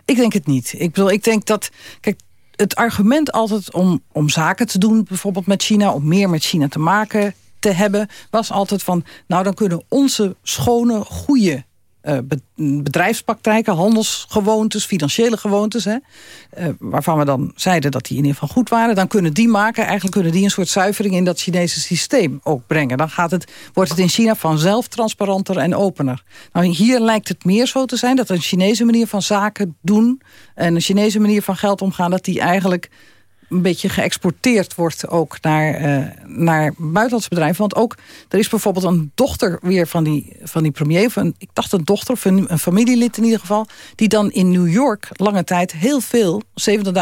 Ik denk het niet. Ik bedoel, ik denk dat... Kijk, het argument altijd om, om zaken te doen, bijvoorbeeld met China... om meer met China te maken te hebben, was altijd van... nou, dan kunnen onze schone, goede uh, bedrijfspraktijken, handelsgewoontes, financiële gewoontes... Hè, uh, waarvan we dan zeiden dat die in ieder geval goed waren... dan kunnen die maken, eigenlijk kunnen die een soort zuivering... in dat Chinese systeem ook brengen. Dan gaat het, wordt het in China vanzelf transparanter en opener. Nou, hier lijkt het meer zo te zijn dat een Chinese manier van zaken doen... en een Chinese manier van geld omgaan... dat die eigenlijk een beetje geëxporteerd wordt ook naar, uh, naar buitenlandse bedrijven. Want ook, er is bijvoorbeeld een dochter weer van die, van die premier... Van, ik dacht een dochter of een, een familielid in ieder geval... die dan in New York lange tijd heel veel,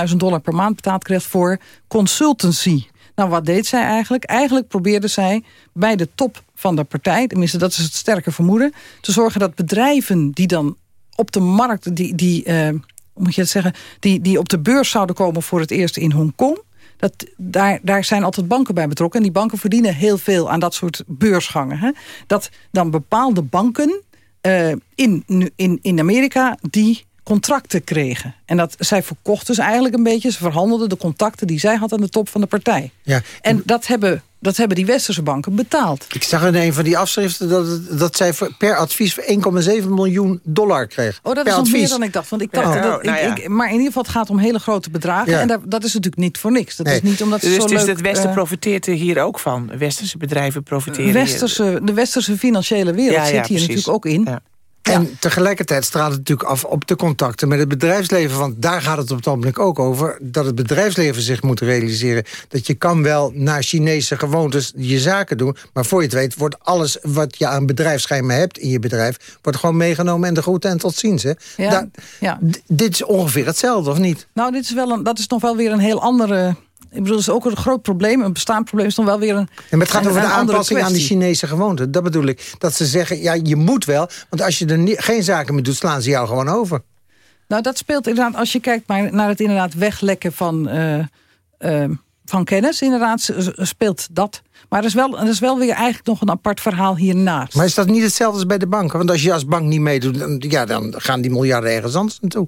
70.000 dollar per maand betaald kreeg... voor consultancy. Nou, wat deed zij eigenlijk? Eigenlijk probeerde zij bij de top van de partij... tenminste, dat is het sterke vermoeden... te zorgen dat bedrijven die dan op de markt... die, die uh, moet je het zeggen, die, die op de beurs zouden komen voor het eerst in Hongkong. Dat, daar, daar zijn altijd banken bij betrokken. En die banken verdienen heel veel aan dat soort beursgangen. Hè? Dat dan bepaalde banken uh, in, in, in Amerika die contracten kregen. En dat zij verkochten ze eigenlijk een beetje. Ze verhandelden de contacten die zij had aan de top van de partij. Ja. En dat hebben dat hebben die westerse banken betaald. Ik zag in een van die afschriften dat, dat zij per advies 1,7 miljoen dollar kreeg. Oh, dat is nog meer dan ik dacht. Want ik dacht dat, nou ik, maar in ieder geval, het gaat om hele grote bedragen. En dat, dat is natuurlijk niet voor niks. Dat is niet omdat dus, zo dus leuk, het Westen uh, profiteert hier ook van? Westerse bedrijven profiteren westerse, De westerse financiële wereld zit hier natuurlijk ook in. En tegelijkertijd straalt het natuurlijk af op de contacten met het bedrijfsleven. Want daar gaat het op het ogenblik ook over. Dat het bedrijfsleven zich moet realiseren. Dat je kan wel naar Chinese gewoontes je zaken doen. Maar voor je het weet wordt alles wat je aan bedrijfsschijmen hebt in je bedrijf... wordt gewoon meegenomen en de groeten en tot ziens. Hè? Ja, Daar- ja. Dit is ongeveer hetzelfde, of niet? Nou, dit is wel een, dat is nog wel weer een heel andere... Ik bedoel, dat is ook een groot probleem. Een bestaand probleem is nog wel weer een maar het gaat over de aanpassing aan die kwestie. Chinese gewoonten. Dat bedoel ik. Dat ze zeggen, ja, je moet wel. Want als je er geen zaken mee doet, slaan ze jou gewoon over. Nou, dat speelt inderdaad, als je kijkt maar naar het inderdaad weglekken van, eh, eh, van kennis, inderdaad speelt dat. Maar er is, wel, er is wel weer eigenlijk nog een apart verhaal hiernaast. Maar is dat niet hetzelfde als bij de banken? Want als je als bank niet meedoet, dan, ja, dan gaan die miljarden ergens anders naartoe.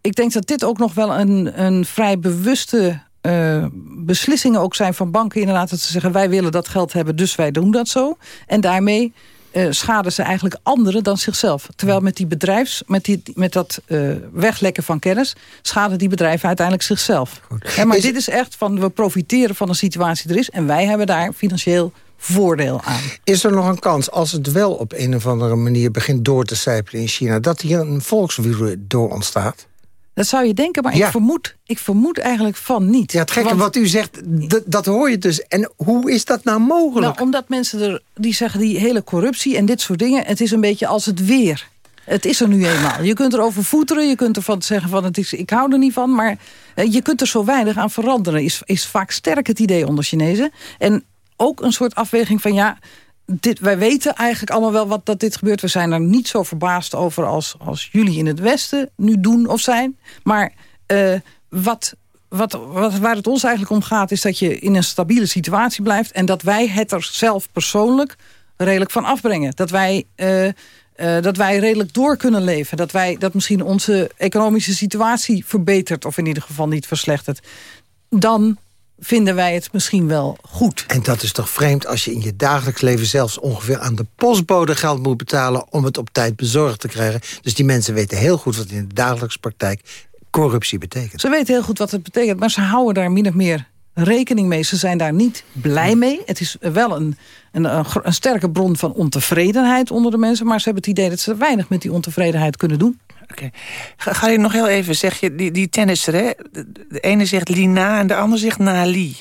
Ik denk dat dit ook nog wel een, een vrij bewuste eh, beslissingen ook zijn van banken. Inderdaad, dat ze zeggen wij willen dat geld hebben, dus wij doen dat zo. En daarmee eh, schaden ze eigenlijk anderen dan zichzelf. Terwijl met die bedrijfs, met, die, met dat eh, weglekken van kennis... schaden die bedrijven uiteindelijk zichzelf. Hè, maar Is- dit is echt van, we profiteren van een situatie die er is... en wij hebben daar financieel voordeel aan. Is er nog een kans, als het wel op een of andere manier begint door te sijpelen in China... dat hier een volkswoede door ontstaat? Dat zou je denken, maar Ja. ik, vermoed, ik vermoed eigenlijk van niet. Ja, het gekke Want- wat u zegt, dat hoor je dus. En hoe is dat nou mogelijk? Nou, omdat mensen er, die zeggen die hele corruptie en dit soort dingen... het is een beetje als het weer. Het is er nu eenmaal. Je kunt erover voeteren, je kunt ervan zeggen van het is, ik hou er niet van... maar eh, je kunt er zo weinig aan veranderen. Is, is vaak sterk het idee onder Chinezen. En ook een soort afweging van ja... Dit, wij weten eigenlijk allemaal wel wat dat dit gebeurt. We zijn er niet zo verbaasd over als, als jullie in het Westen nu doen of zijn. Maar eh, wat, wat, wat, waar het ons eigenlijk om gaat... is dat je in een stabiele situatie blijft... en dat wij het er zelf persoonlijk redelijk van afbrengen. Dat wij, eh, eh, dat wij redelijk door kunnen leven. Dat, wij, dat misschien onze economische situatie verbetert... of in ieder geval niet verslechtert. Dan vinden wij het misschien wel goed. En dat is toch vreemd als je in je dagelijks leven zelfs ongeveer aan de postbode geld moet betalen om het op tijd bezorgd te krijgen. Dus die mensen weten heel goed wat in de dagelijkse praktijk corruptie betekent. Ze weten heel goed wat het betekent, maar ze houden daar min of meer rekening mee. Ze zijn daar niet blij mee. Het is wel een, een, een, sterke bron van ontevredenheid onder de mensen... maar ze hebben het idee dat ze weinig met die ontevredenheid kunnen doen. Ga, ga je nog heel even, zeg je, die, die tennisser, hè? De, de ene zegt Lina en de ander zegt Nali.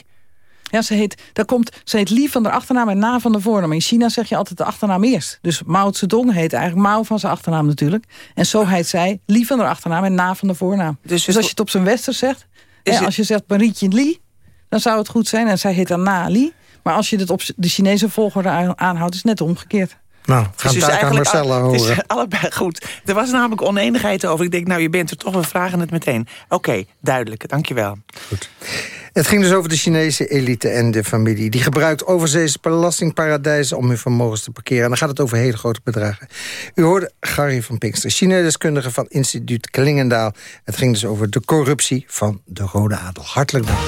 Ja, ze heet, daar komt, ze heet Li van de achternaam en Na van de voornaam. In China zeg je altijd de achternaam eerst. Dus Mao Zedong heet eigenlijk Mao van zijn achternaam natuurlijk. En zo heet zij Li van de achternaam en Na van de voornaam. Dus, als je het op zijn wester zegt... Is hè, het- als je zegt Marietje Li, dan zou het goed zijn. En zij heet dan Na Li. Maar als je het op de Chinese volgorde aan- aanhoudt, is het net omgekeerd. Nou, Het gaan dus daar aan Marcella het is horen. allebei goed. Er was namelijk oneenigheid over. Ik denk, nou, je bent er toch, we vragen het meteen. Oké, duidelijk, dankjewel. Het ging dus over de Chinese elite en de familie. Die gebruikt overzeese belastingparadijzen om hun vermogens te parkeren. En dan gaat het over hele grote bedragen. U hoorde Gary van Pinkster, China-deskundige van instituut Klingendaal. Het ging dus over de corruptie van de Rode Adel. Hartelijk dank.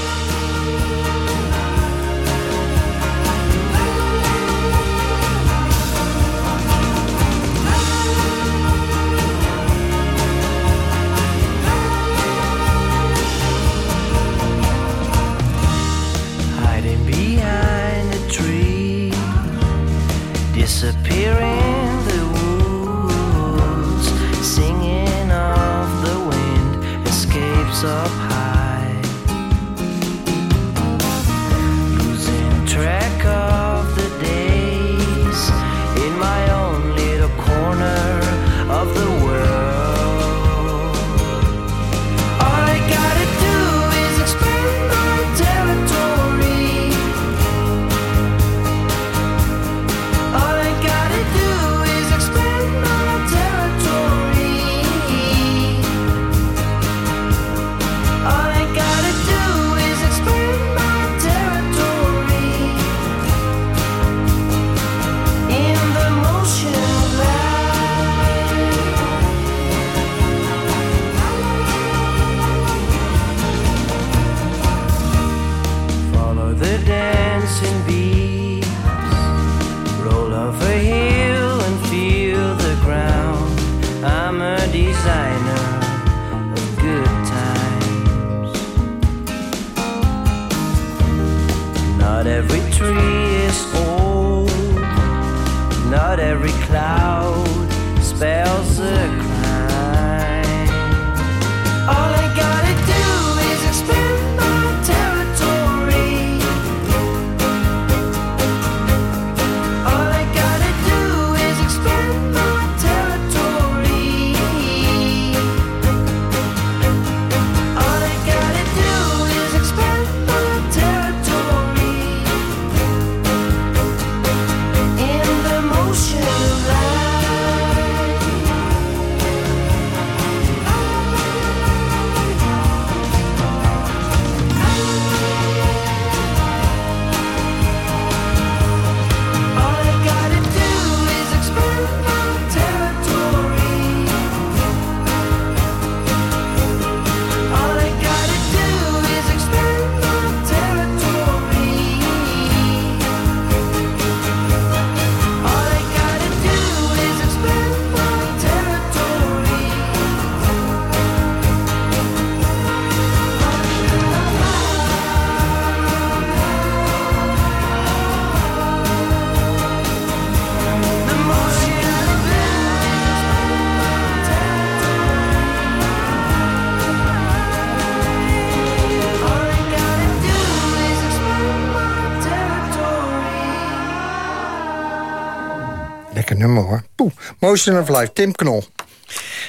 Motion of Life, Tim Knol.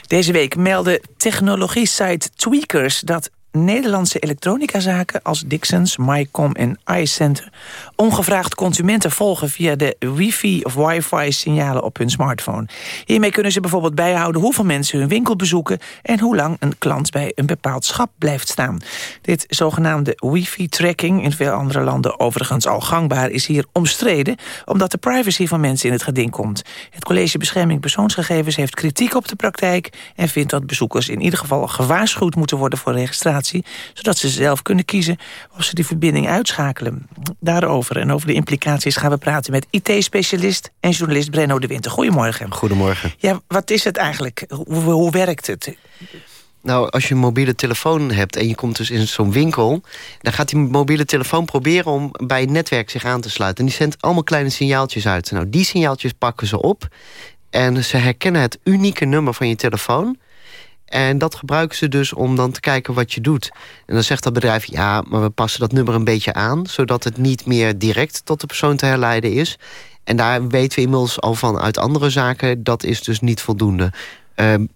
Deze week meldde technologie-site Tweakers dat Nederlandse elektronicazaken als Dixons, MyCom en iCenter ongevraagd consumenten volgen via de wifi of wifi signalen op hun smartphone. Hiermee kunnen ze bijvoorbeeld bijhouden hoeveel mensen hun winkel bezoeken en hoe lang een klant bij een bepaald schap blijft staan. Dit zogenaamde wifi-tracking, in veel andere landen overigens al gangbaar, is hier omstreden omdat de privacy van mensen in het geding komt. Het College Bescherming Persoonsgegevens heeft kritiek op de praktijk en vindt dat bezoekers in ieder geval gewaarschuwd moeten worden voor registratie zodat ze zelf kunnen kiezen of ze die verbinding uitschakelen. Daarover en over de implicaties gaan we praten met IT-specialist en journalist Brenno de Winter. Goedemorgen. Goedemorgen. Ja, wat is het eigenlijk? Hoe, hoe werkt het? Nou, als je een mobiele telefoon hebt en je komt dus in zo'n winkel... dan gaat die mobiele telefoon proberen om bij het netwerk zich aan te sluiten. En die zendt allemaal kleine signaaltjes uit. Nou, die signaaltjes pakken ze op. En ze herkennen het unieke nummer van je telefoon... En dat gebruiken ze dus om dan te kijken wat je doet. En dan zegt dat bedrijf, ja, maar we passen dat nummer een beetje aan... zodat het niet meer direct tot de persoon te herleiden is. En daar weten we inmiddels al van uit andere zaken... dat is dus niet voldoende. Um,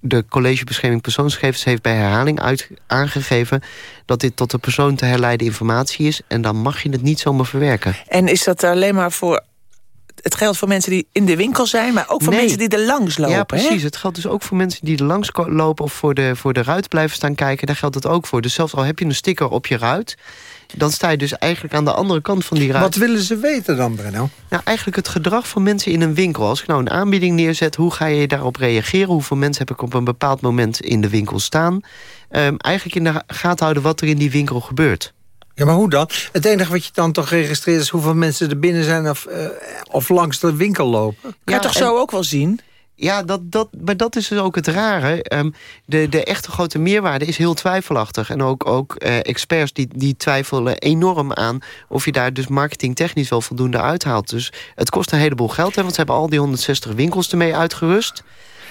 de College Bescherming Persoonsgegevens heeft bij herhaling uit, aangegeven... dat dit tot de persoon te herleiden informatie is... en dan mag je het niet zomaar verwerken. En is dat alleen maar voor het geldt voor mensen die in de winkel zijn... maar ook voor Nee. mensen die er langs lopen. Ja, precies. hè? Het geldt dus ook voor mensen die er langs lopen... of voor de, voor de ruit blijven staan kijken. Daar geldt het ook voor. Dus zelfs al heb je een sticker op je ruit... dan sta je dus eigenlijk aan de andere kant van die ruit. Wat willen ze weten dan, Brenno? Nou, eigenlijk het gedrag van mensen in een winkel. Als ik nou een aanbieding neerzet, hoe ga je daarop reageren? Hoeveel mensen heb ik op een bepaald moment in de winkel staan? Ehm, eigenlijk in de gaten houden wat er in die winkel gebeurt. Ja, maar hoe dan? Het enige wat je dan toch registreert... is hoeveel mensen er binnen zijn of, eh, of langs de winkel lopen. Kan je toch zo ook wel zien? Ja, dat, dat, maar dat is dus ook het rare. Ehm, de, de echte grote meerwaarde is heel twijfelachtig. En ook, ook eh, experts die, die twijfelen enorm aan... of je daar dus marketingtechnisch wel voldoende uithaalt. Dus het kost een heleboel geld, hè, want ze hebben al die 160 winkels ermee uitgerust.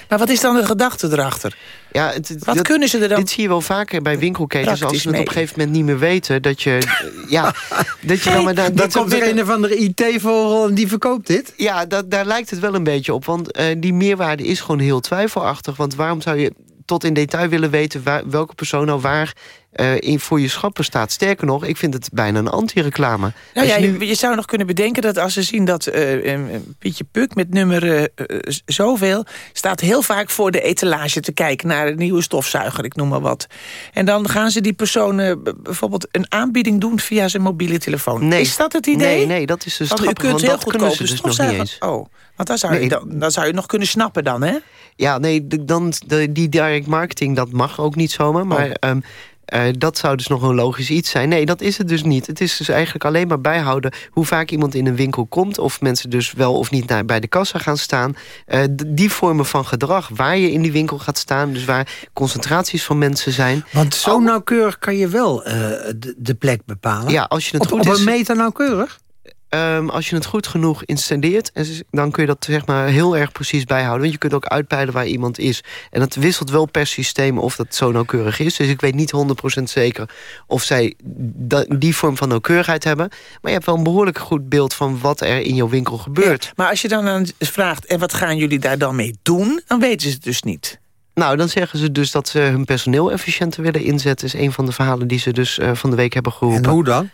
Maar wat is dan de gedachte erachter? Ja, het, Wat dat- kunnen ze er dan Dit zie je wel vaker bij winkelketens. Als ze het op een gegeven moment niet meer weten... dat je, eh, ja, dat je dan maar... daar- Dan zo komt er een of andere IT-vogel en die verkoopt dit. Ja, dat, daar lijkt het wel een beetje op. Want eh, die meerwaarde is gewoon heel twijfelachtig. Want waarom zou je tot in detail willen weten... waar- welke persoon nou waar eh, in voor je schappen staat? Sterker nog, ik vind het bijna een anti-reclame. Nou Als ja, je nu- je zou nog kunnen bedenken dat als ze zien dat eh, eh, Pietje Puk met nummer zoveel... staat heel vaak voor de etalage te kijken naar een nieuwe stofzuiger, ik noem maar wat. En dan gaan ze die persoon b- bijvoorbeeld een aanbieding doen via zijn mobiele telefoon. Nee. Is dat het idee? Nee, nee, dat is dus Want u grappig, kunt want heel dat kunnen ze dus nog niet eens. Oh, want dan zou, je, dan, zou je nog kunnen snappen dan, hè? Ja, nee, dan, de, die direct marketing, dat mag ook niet zomaar. Maar Oh. ehm, eh, dat zou dus nog een logisch iets zijn. Nee, dat is het dus niet. Het is dus eigenlijk alleen maar bijhouden... hoe vaak iemand in een winkel komt... of mensen dus wel of niet naar, bij de kassa gaan staan. Eh, die vormen van gedrag, waar je in die winkel gaat staan... dus waar concentraties van mensen zijn... Want zo nauwkeurig kan je wel eh, de, de plek bepalen. Ja, als je het op, goed op is- een meter nauwkeurig? Ehm, als je het goed genoeg installeert, dan kun je dat zeg maar heel erg precies bijhouden. Want je kunt ook uitpeilen waar iemand is. En dat wisselt wel per systeem of dat zo nauwkeurig is. Dus ik weet niet 100% zeker of zij die vorm van nauwkeurigheid hebben. Maar je hebt wel een behoorlijk goed beeld van wat er in jouw winkel gebeurt. Maar als je dan aan vraagt, en wat gaan jullie daar dan mee doen? Dan weten ze het dus niet. Nou, dan zeggen ze dus dat ze hun personeel efficiënter willen inzetten. is een van de verhalen die ze dus eh, van de week hebben geroepen. En hoe dan?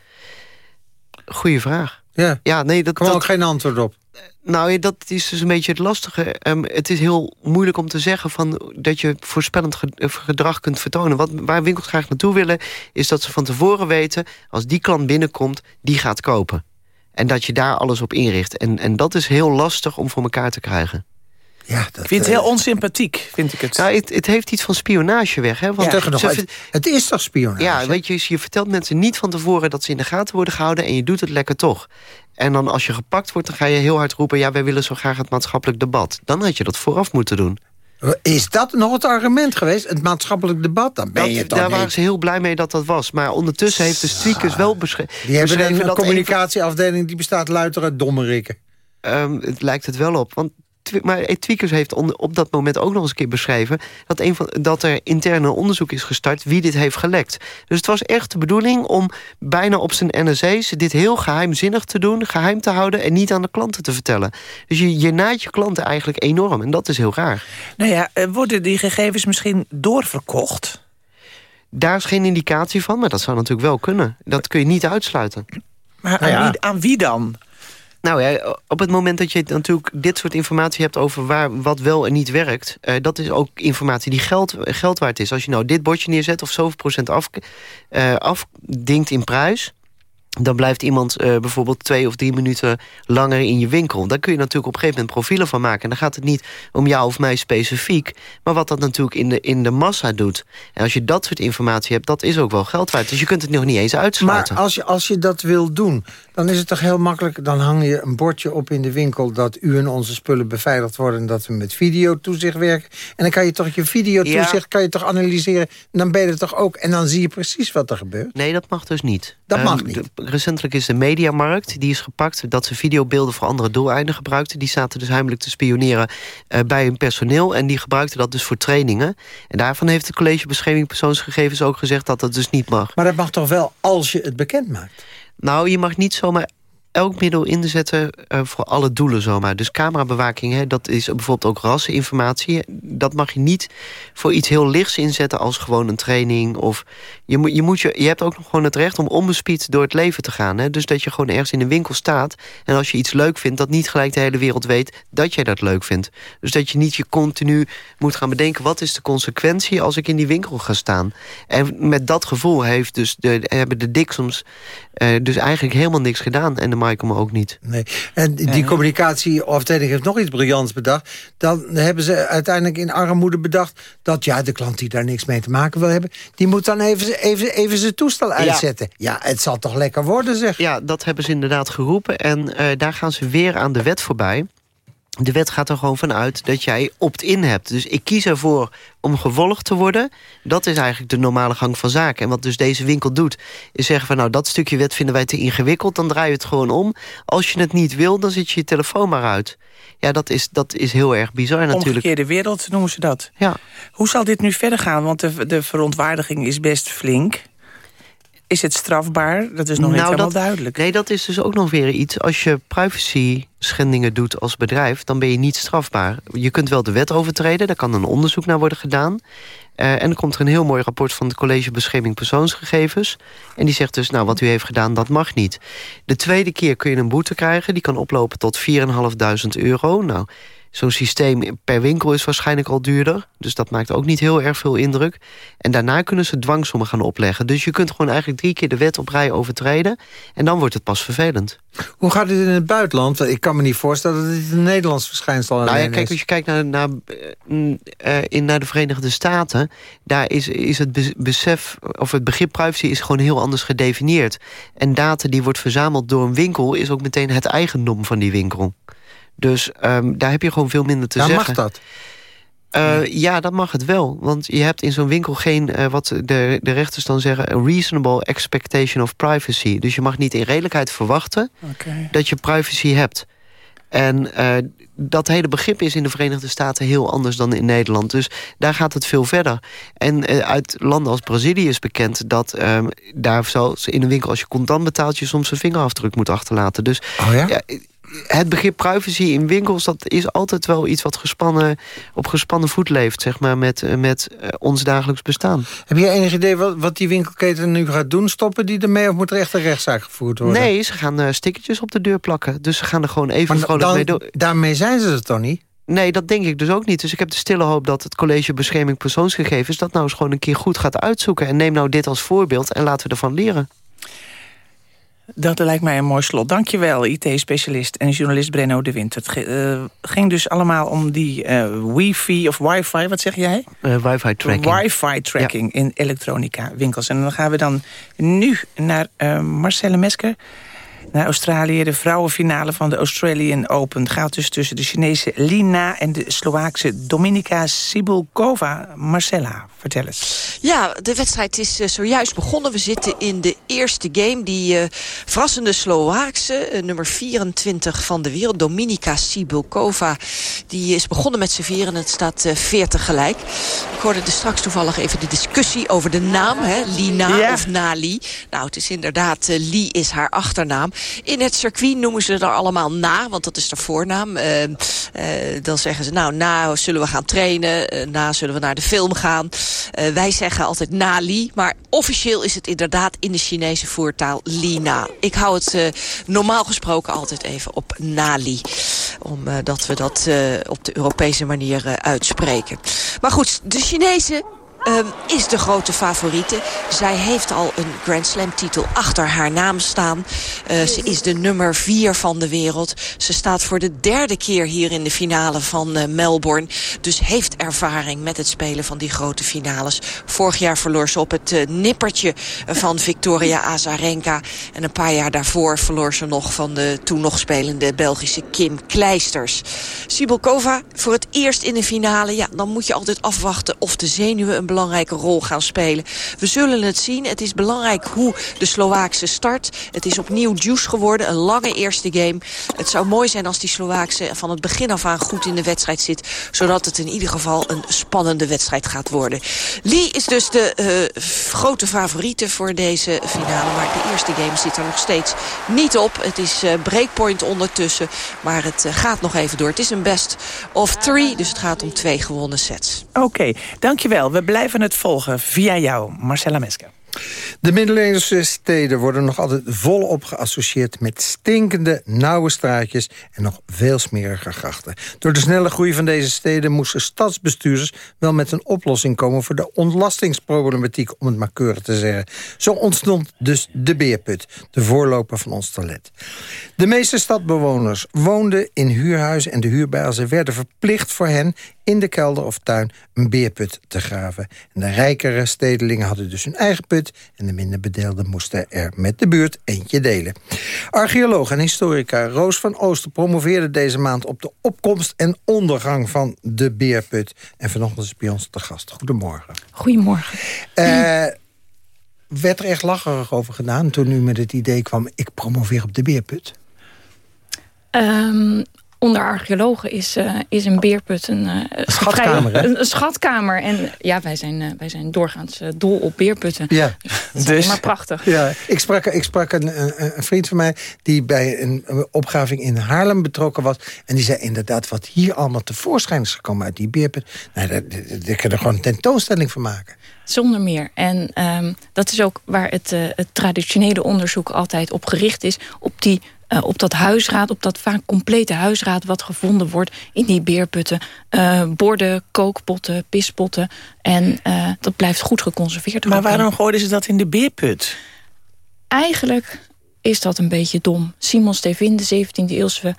Goeie vraag. Ja, Ja, nee, dat, kwam ook geen antwoord op. Nou, dat is dus een beetje het lastige. Ehm, het is heel moeilijk om te zeggen van dat je voorspellend eh, gedrag kunt vertonen. Wat, waar winkels graag naartoe willen, is dat ze van tevoren weten... als die klant binnenkomt, die gaat kopen. En dat je daar alles op inricht. En, en dat is heel lastig om voor elkaar te krijgen. Ja, dat, Ik vind het heel onsympathiek, vind ik het. Nou, het, het heeft iets van spionage weg. Hè? Want nog, ze- het, het is toch spionage? ja, weet je, je vertelt mensen niet van tevoren dat ze in de gaten worden gehouden... en je doet het lekker toch. En dan als je gepakt wordt, dan ga je heel hard roepen... ja, wij willen zo graag het maatschappelijk debat. Dan had je dat vooraf moeten doen. Is dat nog het argument geweest? Het maatschappelijk debat? Dan ben Dat- je toch daar niet. waren ze heel blij mee dat dat was. Maar ondertussen heeft de Tweakers wel beschreven... Die hebben een communicatieafdeling die bestaat luider uit dommerikken. Ehm, het lijkt het wel op. Want maar Tweakers heeft on- op dat moment ook nog eens een keer beschreven... Dat, een van, dat er intern een onderzoek is gestart wie dit heeft gelekt. Dus het was echt de bedoeling om bijna op zijn NSA's... dit heel geheimzinnig te doen, geheim te houden... en niet aan de klanten te vertellen. Dus je, je naait je klanten eigenlijk enorm. En dat is heel raar. Nou ja, eh, worden die gegevens misschien doorverkocht? Daar is geen indicatie van, maar dat zou natuurlijk wel kunnen. Dat kun je niet uitsluiten. Maar Nou ja. aan, wie, aan wie dan? Nou ja, op het moment dat je natuurlijk dit soort informatie hebt over waar, wat wel en niet werkt... eh, dat is ook informatie die geld, geld waard is. Als je nou dit bordje neerzet of zoveel procent af, eh, afdingt in prijs... dan blijft iemand eh, bijvoorbeeld twee of drie minuten langer in je winkel. Daar kun je natuurlijk op een gegeven moment profielen van maken. En dan gaat het niet om jou of mij specifiek... maar wat dat natuurlijk in de, in de massa doet. En als je dat soort informatie hebt, dat is ook wel geld waard. Dus je kunt het nog niet eens uitsluiten. Maar als je, als je dat wil doen, dan is het toch heel makkelijk... dan hang je een bordje op in de winkel... dat u en onze spullen beveiligd worden... en dat we met videotoezicht werken. En dan kan je toch je videotoezicht Ja. kan je toch analyseren... en dan ben je er toch ook... en dan zie je precies wat er gebeurt. Nee, dat mag dus niet. Dat mag Ehm, niet. de- recentelijk is de mediamarkt, die is gepakt... dat ze videobeelden voor andere doeleinden gebruikten. Die zaten dus heimelijk te spioneren eh, bij hun personeel... en die gebruikten dat dus voor trainingen. En daarvan heeft het College Bescherming Persoonsgegevens ook gezegd... dat dat dus niet mag. Maar dat mag toch wel als je het bekend maakt? Nou, je mag niet zomaar elk middel inzetten eh, voor alle doelen zomaar. Dus camerabewaking, hè, dat is bijvoorbeeld ook rasseninformatie. Dat mag je niet voor iets heel lichts inzetten als gewoon een training. Of je, moet, je, moet je, je hebt ook nog gewoon het recht om onbespied door het leven te gaan. Hè? Dus dat je gewoon ergens in een winkel staat... en als je iets leuk vindt, dat niet gelijk de hele wereld weet... dat jij dat leuk vindt. Dus dat je niet je continu moet gaan bedenken... wat is de consequentie als ik in die winkel ga staan. En met dat gevoel heeft dus de, hebben de Dixons eh, dus eigenlijk helemaal niks gedaan. En de Michael ook niet. Nee. En die communicatieafdeling heeft nog iets briljants bedacht. Dan hebben ze uiteindelijk in armoede bedacht... dat ja, de klant die daar niks mee te maken wil hebben... die moet dan even, even, even zijn toestel uitzetten. Ja. het zal toch lekker worden, zeg. Ja, dat hebben ze inderdaad geroepen. En eh, daar gaan ze weer aan de wet voorbij. De wet gaat er gewoon vanuit dat jij opt-in hebt. Dus ik kies ervoor om gevolgd te worden. Dat is eigenlijk de normale gang van zaken. En wat dus deze winkel doet, is zeggen van... nou, dat stukje wet vinden wij te ingewikkeld, dan draai je het gewoon om. Als je het niet wil, dan zet je je telefoon maar uit. Ja, dat is, dat is heel erg bizar natuurlijk. Omgekeerde wereld noemen ze dat. Ja. Hoe zal dit nu verder gaan? Want de, de verontwaardiging is best flink. Is het strafbaar? Dat is nog niet helemaal Nou, dat, duidelijk. Nee, dat is dus ook nog weer iets. Als je privacy schendingen doet als bedrijf... dan ben je niet strafbaar. Je kunt wel de wet overtreden. Daar kan een onderzoek naar worden gedaan. Eh, en dan komt er een heel mooi rapport van het College Bescherming Persoonsgegevens. En die zegt dus, nou, wat u heeft gedaan, dat mag niet. De tweede keer kun je een boete krijgen. Die kan oplopen tot 4.500 euro. Nou, zo'n systeem per winkel is waarschijnlijk al duurder. Dus dat maakt ook niet heel erg veel indruk. En daarna kunnen ze dwangsommen gaan opleggen. Dus je kunt gewoon eigenlijk drie keer de wet op rij overtreden. En dan wordt het pas vervelend. Hoe gaat het in het buitenland? Ik kan me niet voorstellen dat dit een Nederlands verschijnsel Nou ja, kijk, is. als je kijkt naar, naar, mm, eh, in, naar de Verenigde Staten... daar is, is het be- besef, of het begrip privacy is gewoon heel anders gedefinieerd. En data die wordt verzameld door een winkel... is ook meteen het eigendom van die winkel. Dus ehm, daar heb je gewoon veel minder te Ja, zeggen. mag dat? Eh, ja, dat mag het wel. Want je hebt in zo'n winkel geen, eh, wat de, de rechters dan zeggen... a reasonable expectation of privacy. Dus je mag niet in redelijkheid verwachten dat je privacy hebt. En eh, dat hele begrip is in de Verenigde Staten heel anders dan in Nederland. Dus daar gaat het veel verder. En uit landen als Brazilië is bekend dat ehm, daar zelfs in een winkel... als je contant betaalt, je soms een vingerafdruk moet achterlaten. Dus Oh ja? Het begrip privacy in winkels... dat is altijd wel iets wat gespannen, op gespannen voet leeft... zeg maar, met, eh, met eh, ons dagelijks bestaan. Heb je enig idee wat, wat die winkelketen nu gaat doen? Stoppen die ermee of moet er echt een rechtszaak gevoerd worden? Nee, ze gaan eh, stickertjes op de deur plakken. Dus ze gaan er gewoon even Maar vrolijk dan- mee door. Daarmee zijn ze er toch niet? Nee, dat denk ik dus ook niet. Dus ik heb de stille hoop dat het College Bescherming Persoonsgegevens... dat nou eens gewoon een keer goed gaat uitzoeken. En neem nou dit als voorbeeld en laten we ervan leren. Dat lijkt mij een mooi slot. Dankjewel, IT-specialist en journalist Brenno de Wind. Het eh, ging dus allemaal om die eh, wifi of wifi, wat zeg jij? Eh, wifi tracking. Wifi tracking in elektronica winkels. En dan gaan we dan nu naar Marcelle Mesker. Naar Australië, de vrouwenfinale van de Australian Open... gaat dus tussen de Chinese Lina en de Slovaakse Dominika Sibulkova. Marcella, vertel eens. Ja, de wedstrijd is uh, zojuist begonnen. We zitten in de eerste game. Die uh, verrassende Slovaakse, uh, nummer 24 van de wereld... Dominika Sibulkova, die is begonnen met serveren. Het staat 40 gelijk. Ik hoorde er straks toevallig even de discussie over de naam. Hè? Lina ja. of Nali. Nou, het is inderdaad, Li is haar achternaam. In het circuit noemen ze er allemaal na, want dat is de voornaam. dan zeggen ze, nou, na zullen we gaan trainen. na zullen we naar de film gaan. Wij zeggen altijd Nali, maar officieel is het inderdaad in de Chinese voertaal Lina. Ik hou het normaal gesproken altijd even op Nali. Omdat we dat op de Europese manier uitspreken. Maar goed, de Chinezen Um, is de grote favoriete. Zij heeft al een Grand Slam titel achter haar naam staan. Uh, ze is de nummer vier van de wereld. Ze staat voor de derde keer hier in de finale van uh, Melbourne. Dus heeft ervaring met het spelen van die grote finales. Vorig jaar verloor ze op het uh, nippertje van Victoria Azarenka. En een paar jaar daarvoor verloor ze nog van de toen nog spelende Belgische Kim Kleisters. Sibelkova voor het eerst in de finale. Ja, dan moet je altijd afwachten of de zenuwen een belangrijke rol gaan spelen. We zullen het zien. Het is belangrijk hoe de Slovaakse start. Het is opnieuw juice geworden. Een lange eerste game. Het zou mooi zijn als die Slovaakse van het begin af aan goed in de wedstrijd zit. Zodat het in ieder geval een spannende wedstrijd gaat worden. Lee is dus de uh, grote favoriete voor deze finale. Maar de eerste game zit er nog steeds niet op. Het is uh, breakpoint ondertussen. Maar het uh, gaat nog even door. Het is een best of three. Dus het gaat om twee gewonnen sets. Oké, dankjewel. We blijven het volgen via jou, Marcella Mesker. De middeleeuwse steden worden nog altijd volop geassocieerd... met stinkende, nauwe straatjes en nog veel smeriger grachten. Door de snelle groei van deze steden moesten stadsbestuurders... wel met een oplossing komen voor de ontlastingsproblematiek... om het maar keurig te zeggen. Zo ontstond dus de Beerput, de voorloper van ons toilet. De meeste stadbewoners woonden in huurhuizen... en de huurbazen werden verplicht voor hen in de kelder of tuin een beerput te graven. En de rijkere stedelingen hadden dus hun eigen put... en de minder bedeelden moesten er met de buurt eentje delen. Archeoloog en historica Roos van Ooster promoveerde deze maand... op de opkomst en ondergang van de beerput. En vanochtend is bij ons te gast. Goedemorgen. Goedemorgen. Uh, werd er echt lacherig over gedaan toen u met het idee kwam... ik promoveer op de beerput? Um, onder archeologen is, uh, is een beerput een, uh, schatkamer. Vrij, een, een, schatkamer. En ja, wij zijn, uh, wij zijn doorgaans dol op beerputten. Ja. Dus, dus maar prachtig. Ja, ik sprak, ik sprak een, een, een, vriend van mij die bij een opgraving in Haarlem betrokken was. En die zei inderdaad wat hier allemaal tevoorschijn is gekomen uit die beerput. Nou, daar, daar kun je er gewoon een tentoonstelling van maken. Zonder meer. En um, dat is ook waar het, het traditionele onderzoek altijd op gericht is. Op die uh, op dat huisraad, op dat vaak complete huisraad... wat gevonden wordt in die beerputten. Uh, borden, kookpotten, pispotten. En uh, dat blijft goed geconserveerd. Maar waarom gooiden ze dat in de beerput? Eigenlijk is dat een beetje dom. Simon Stevin, de 17e eeuwse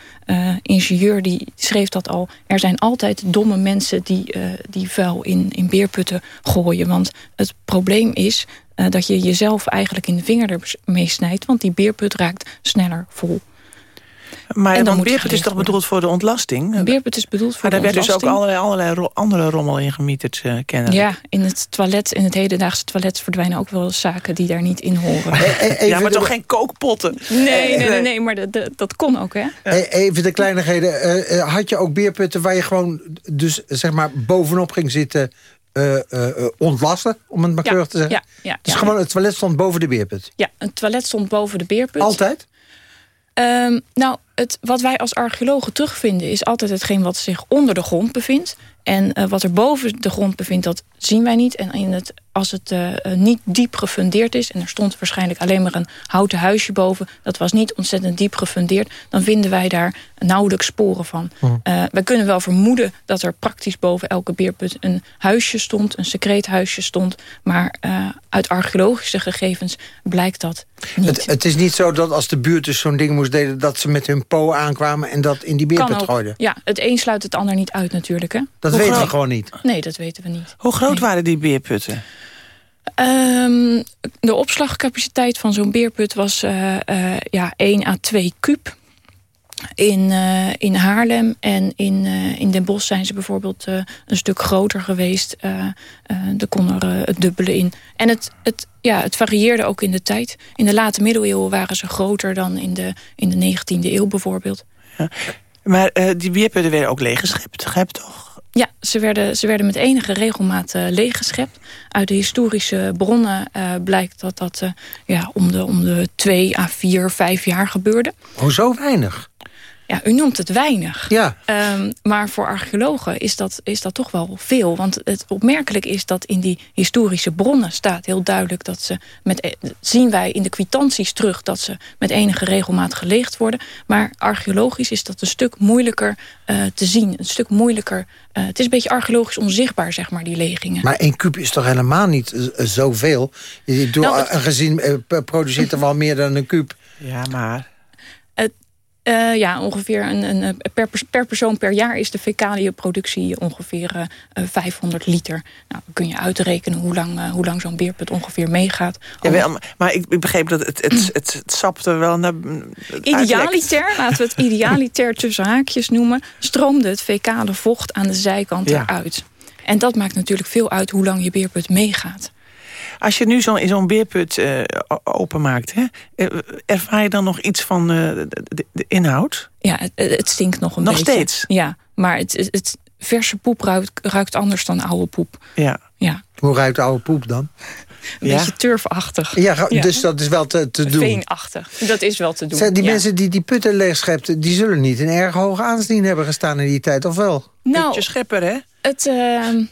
ingenieur, die schreef dat al. Er zijn altijd domme mensen die, die vuil in, in beerputten gooien. Want het probleem is uh, dat je jezelf eigenlijk in de vinger ermee snijdt... want die beerput raakt sneller vol. Maar dan beerput is toch bedoeld voor de ontlasting? Een beerput is bedoeld voor maar de ontlasting. Maar daar werd dus ook allerlei, allerlei andere rommel in gemieterd, uh, kennen. Ja, in het toilet, in het hedendaagse toilet verdwijnen ook wel zaken die daar niet in horen. Hey, ja, maar toch geen kookpotten? Nee, nee, nee, nee maar de, de, dat kon ook, hè? Hey, even de kleinigheden. Uh, had je ook beerputten waar je gewoon dus zeg maar bovenop ging zitten... Uh, uh, ontlasten, om het maar ja, keurig te zeggen. Ja, ja, dus ja. gewoon het toilet stond boven de beerput? Ja, het toilet stond boven de beerput. Altijd? Um, nou, het, wat wij als archeologen terugvinden... is altijd hetgeen wat zich onder de grond bevindt. En uh, wat er boven de grond bevindt, dat zien wij niet. En in het, als het uh, niet diep gefundeerd is... en er stond waarschijnlijk alleen maar een houten huisje boven... dat was niet ontzettend diep gefundeerd... dan vinden wij daar nauwelijks sporen van. Mm. Uh, wij kunnen wel vermoeden dat er praktisch boven elke beerput... een huisje stond, een secreethuisje stond... maar uit archeologische gegevens blijkt dat niet. Het, het, is niet zo dat als de buurt dus zo'n ding moest delen... dat ze met hun po aankwamen en dat in die beerput gooiden? Ja, het een sluit het ander niet uit natuurlijk. Hè? Dat Hoe weten groot? we gewoon niet. Nee, dat weten we niet. Hoe groot nee. waren die beerputten? Ehm, de opslagcapaciteit van zo'n beerput was eh, eh, ja, 1 à 2 kuub. In, eh, in Haarlem en in, in Den Bosch zijn ze bijvoorbeeld een stuk groter geweest. Er kon er het dubbele in. En het, het, ja, het varieerde ook in de tijd. In de late middeleeuwen waren ze groter dan in de, in de 19e eeuw bijvoorbeeld. Maar eh, die bierputten werden ook leeggeschept, schept toch? Ja, ze werden, ze werden met enige regelmaat eh, leeggeschept. Uit de historische bronnen eh, blijkt dat dat eh, ja, om, de, om de twee à vier, vijf jaar gebeurde. Oh, zo weinig? Ja, u noemt het weinig. Ja. Ehm, maar voor archeologen is dat, is dat toch wel veel. Want het opmerkelijk is dat in die historische bronnen staat heel duidelijk dat ze met e- zien wij in de kwitanties terug dat ze met enige regelmaat geleegd worden. Maar archeologisch is dat een stuk moeilijker eh, te zien. Een stuk moeilijker. eh, het is een beetje archeologisch onzichtbaar, zeg maar, die legingen. Maar één kuub is toch helemaal niet eh, zoveel? Je doet, Nou, het- Een gezin p- produceert er wel meer dan een kuub. Ja, maar... Het, eh, ja, ongeveer een, een, eh, per, pers- per persoon per jaar is de fecalieproductie ongeveer eh, eh, 500 liter. Nou, dan kun je uitrekenen hoe lang, hoe lang zo'n beerput ongeveer meegaat. Ja, wel, maar- maar ik, ik begreep dat het, het, het, het sap er wel naar... Idealiter, laten we het idealiter tussen haakjes noemen... stroomde het fecale vocht aan de zijkant Ja. eruit. En dat maakt natuurlijk veel uit hoe lang je beerput meegaat. Als je nu zo, in zo'n beerput eh, openmaakt, hè, eh, ervaar je dan nog iets van eh, de, inhoud? Ja, het, het stinkt nog een Nog beetje. steeds? Ja, maar het, het, het verse poep ruikt, ruikt anders dan oude poep. Ja. Ja, Hoe ruikt oude poep dan? een Ja? beetje turfachtig. Ja, dus dat is wel te, te doen. Veenachtig. Dat is wel te doen. Zijn die ja. mensen die die putten leegschepten... die zullen niet in erg hoog aanzien hebben gestaan in die tijd, of wel? Nou, schepper, hè? Het, ehm,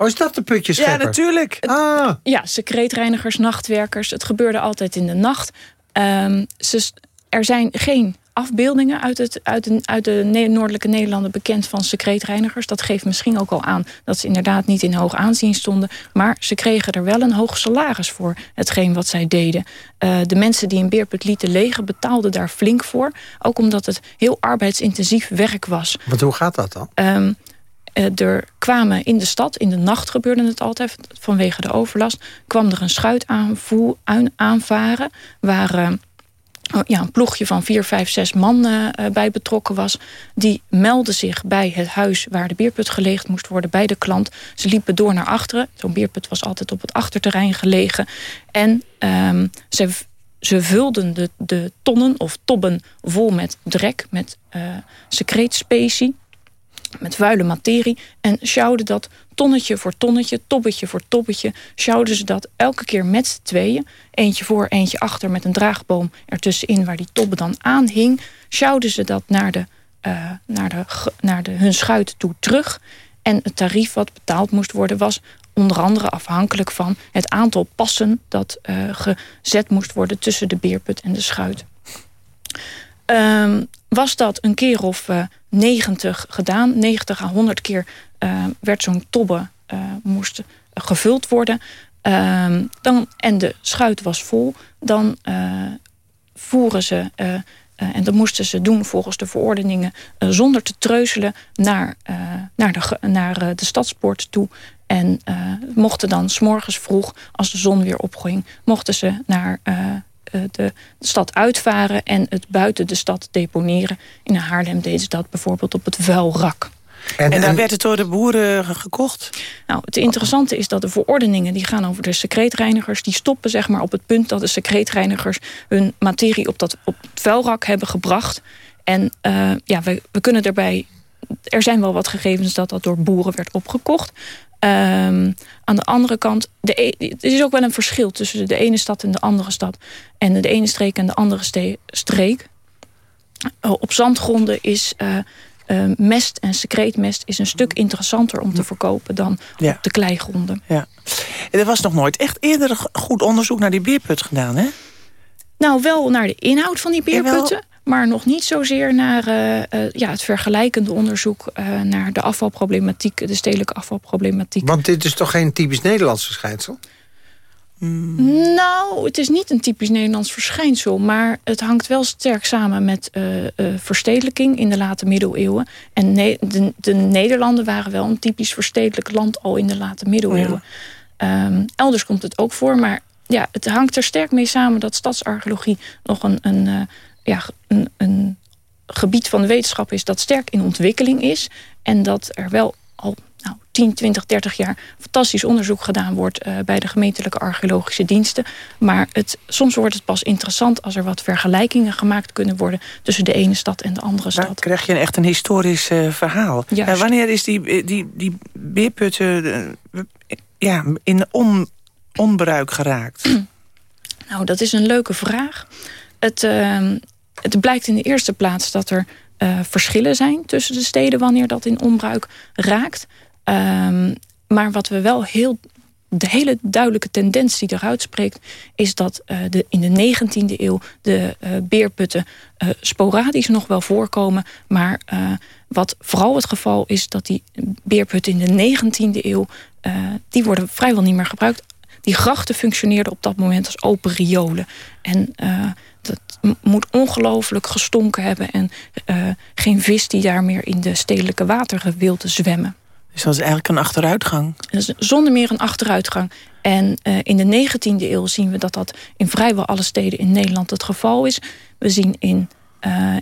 Oh, is dat de putjeschepper? Ja, natuurlijk. Ah, ja, secreetreinigers, nachtwerkers. Het gebeurde altijd in de nacht. Ehm, ze, er zijn geen afbeeldingen uit, het, uit, de, uit de noordelijke Nederlanden bekend van secreetreinigers. Dat geeft misschien ook al aan dat ze inderdaad niet in hoog aanzien stonden. Maar ze kregen er wel een hoog salaris voor, hetgeen wat zij deden. Eh, de mensen die een beerput lieten legen betaalden daar flink voor. Ook omdat het heel arbeidsintensief werk was. want hoe gaat dat dan? Ehm, eh, er kwamen in de stad, in de nacht gebeurde het altijd vanwege de overlast, kwam er een schuit aanvaren waar eh, oh, ja, een ploegje van vier, vijf, zes man eh, bij betrokken was. Die meldden zich bij het huis waar de beerput geleegd moest worden, bij de klant. Ze liepen door naar achteren. Zo'n beerput was altijd op het achterterrein gelegen. En ehm, ze ze vulden de, de tonnen of tobben vol met drek, met eh secreetspecie, met vuile materie. En sjouwden dat tonnetje voor tonnetje, tobbetje voor tobbetje, sjouwden ze dat elke keer met z'n tweeën. Eentje voor, eentje achter met een draagboom ertussenin waar die tobbe dan aan hing. Sjouwden ze dat naar, de, eh, naar, de, naar de, hun schuit toe terug. En het tarief wat betaald moest worden was onder andere afhankelijk van het aantal passen dat eh, gezet moest worden tussen de beerput en de schuit. Ehm, was dat een keer of eh 90 gedaan, 90 à 100 keer eh, werd zo'n tobbe eh, moest gevuld worden. Ehm, dan, en de schuit was vol, dan voeren ze, en dat moesten ze doen volgens de verordeningen, zonder te treuzelen naar, naar, de, naar de stadspoort toe. En mochten dan s'morgens vroeg, als de zon weer opging, mochten ze naar de, de stad uitvaren en het buiten de stad deponeren. In Haarlem deden ze dat bijvoorbeeld op het vuilrak. En, daar werd het door de boeren ge- gekocht? Nou, het interessante is dat de verordeningen die gaan over de secreetreinigers, die stoppen zeg maar op het punt dat de secreetreinigers hun materie op dat op het vuilrak hebben gebracht. En eh, ja, we, we kunnen erbij. Er zijn wel wat gegevens dat dat door boeren werd opgekocht. Ehm, aan de andere kant, de e- er is ook wel een verschil tussen de ene stad en de andere stad. En de ene streek en de andere streek. Eh, op zandgronden is eh, eh, mest en secreetmest is een stuk interessanter om te verkopen dan Ja. op de kleigronden. Ja. Er was nog nooit echt eerder goed onderzoek naar die beerput gedaan, hè? Nou, wel naar de inhoud van die beerputten. Maar nog niet zozeer naar eh, eh, ja, het vergelijkende onderzoek... eh, naar de afvalproblematiek, de stedelijke afvalproblematiek. Want dit is toch geen typisch Nederlands verschijnsel? Nou, het is niet een typisch Nederlands verschijnsel... maar het hangt wel sterk samen met eh, eh, verstedelijking in de late middeleeuwen. En ne- de, de Nederlanden waren wel een typisch verstedelijk land al in de late middeleeuwen. Ehm, elders komt het ook voor, maar ja, het hangt er sterk mee samen dat stadsarcheologie nog een, een, eh, ja, een, een gebied van de wetenschap is dat sterk in ontwikkeling is. En dat er wel al nou, 10, 20, 30 jaar fantastisch onderzoek gedaan wordt eh, bij de gemeentelijke archeologische diensten. Maar het, soms wordt het pas interessant als er wat vergelijkingen gemaakt kunnen worden tussen de ene stad en de andere stad. Dan krijg je een echt een historisch eh, verhaal. Eh, wanneer is die, die, die ja, in on, onbruik geraakt? Nou, dat is een leuke vraag. Het, ehm, het blijkt in de eerste plaats dat er eh, verschillen zijn tussen de steden wanneer dat in onbruik raakt. Ehm, maar wat we wel heel. De hele duidelijke tendens die eruit spreekt, is dat eh, de, in de 19e eeuw de eh, beerputten sporadisch nog wel voorkomen. Maar wat vooral het geval is, dat die beerputten in de 19e eeuw, die worden vrijwel niet meer gebruikt. Die grachten functioneerden op dat moment als open riolen. En eh, dat moet ongelooflijk gestonken hebben. En eh, geen vis die daar meer in de stedelijke wateren wilde zwemmen. Dus dat is eigenlijk een achteruitgang. Zonder meer een achteruitgang. En eh, in de 19e eeuw zien we dat dat in vrijwel alle steden in Nederland het geval is. We zien in,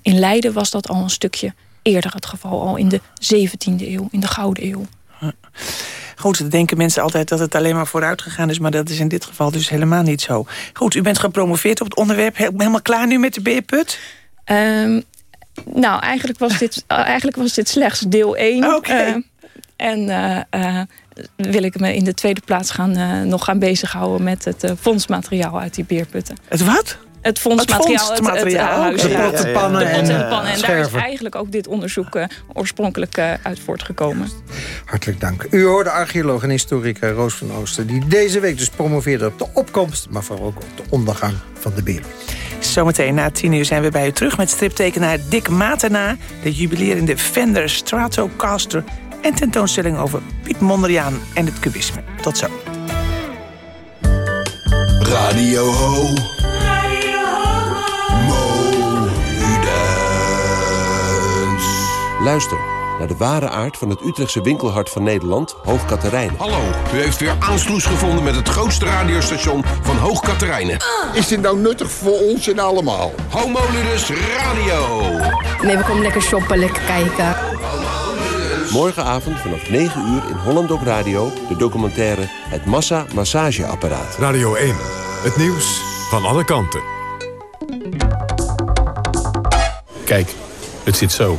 in Leiden was dat al een stukje eerder het geval. Al in de 17e eeuw, in de Gouden Eeuw. Goed, dan denken mensen altijd dat het alleen maar vooruit gegaan is... maar dat is in dit geval dus helemaal niet zo. Goed, u bent gepromoveerd op het onderwerp. He- Helemaal klaar nu met de beerput? Ehm, nou, eigenlijk was, dit, eigenlijk was dit slechts deel 1. Oké. en eh, eh, wil ik me in de tweede plaats gaan, eh, nog gaan bezighouden... met het fondsmateriaal uit die beerputten. Het wat? Het fondsmateriaal. Het huis- De potten, pannen de potten en, en pannen. eh, En daar is eigenlijk ook dit onderzoek eh, oorspronkelijk eh, uit voortgekomen. Hartelijk dank. U hoorde archeoloog en historica Roos van Oosten... die deze week dus promoveerde op de opkomst... maar vooral ook op de ondergang van de beer. Zometeen na tien uur zijn we bij u terug met striptekenaar Dick Matena... de jubilerende Fender Stratocaster... en tentoonstelling over Piet Mondriaan en het cubisme. Tot zo. Radio Ho. Luister naar de ware aard van het Utrechtse winkelhart van Nederland, Hoog Katerijnen. Hallo, u heeft weer aansluis gevonden met het grootste radiostation van Hoog Katerijnen. Is dit nou nuttig voor ons en allemaal? Homoludus Radio. Nee, we komen lekker shoppen, lekker kijken. Morgenavond vanaf 9 uur in Holland op Radio de documentaire Het Massa Massageapparaat. Radio 1, het nieuws van alle kanten. Kijk, het zit zo.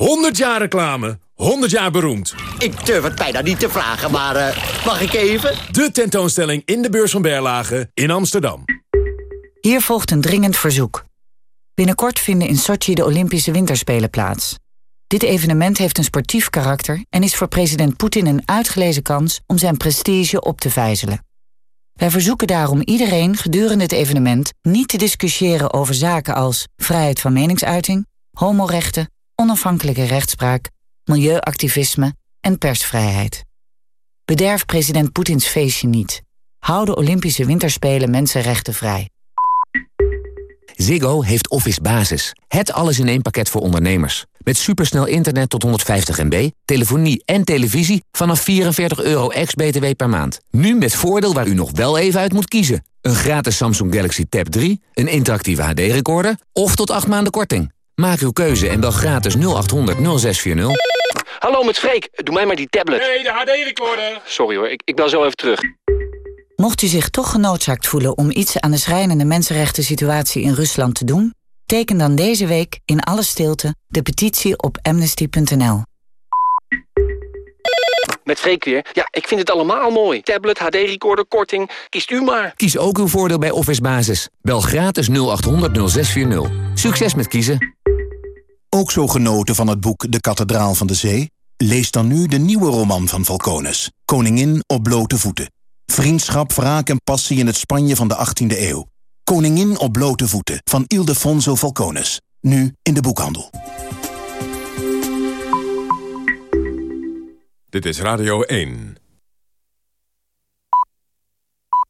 Honderd jaar reclame, 100 jaar beroemd. Ik durf het bijna niet te vragen, maar eh, mag ik even? De tentoonstelling in de beurs van Berlage in Amsterdam. Hier volgt een dringend verzoek. Binnenkort vinden in Sochi de Olympische Winterspelen plaats. Dit evenement heeft een sportief karakter en is voor president Poetin een uitgelezen kans om zijn prestige op te vijzelen. Wij verzoeken daarom iedereen gedurende het evenement niet te discussiëren over zaken als vrijheid van meningsuiting, homorechten, onafhankelijke rechtspraak, milieuactivisme en persvrijheid. Bederf president Poetins feestje niet. Hou de Olympische Winterspelen mensenrechten vrij. Ziggo heeft Office Basis. Het alles in één pakket voor ondernemers. Met supersnel internet tot 150 MB, telefonie en televisie vanaf 44 euro ex-BTW per maand. Nu met voordeel waar u nog wel even uit moet kiezen. Een gratis Samsung Galaxy Tab 3, een interactieve HD-recorder of tot 8 maanden korting. Maak uw keuze en bel gratis 0800 0640. Hallo, met Freek. Doe mij maar die tablet. Nee, de HD-recorder. Sorry hoor, ik, ik bel zo even terug. Mocht u zich toch genoodzaakt voelen om iets aan de schrijnende mensenrechten situatie in Rusland te doen, teken dan deze week in alle stilte de petitie op amnesty.nl. Met Freek weer. Ja, ik vind het allemaal mooi. Tablet, HD-recorder, korting. Kiest u maar. Kies ook uw voordeel bij Office Basis. Bel gratis 0800 0640. Succes met kiezen. Ook zo genoten van het boek De Kathedraal van de Zee? Lees dan nu de nieuwe roman van Falcones, Koningin op blote voeten. Vriendschap, wraak en passie in het Spanje van de 18e eeuw. Koningin op blote voeten van Ildefonso Falcones. Nu in de boekhandel. Dit is Radio 1.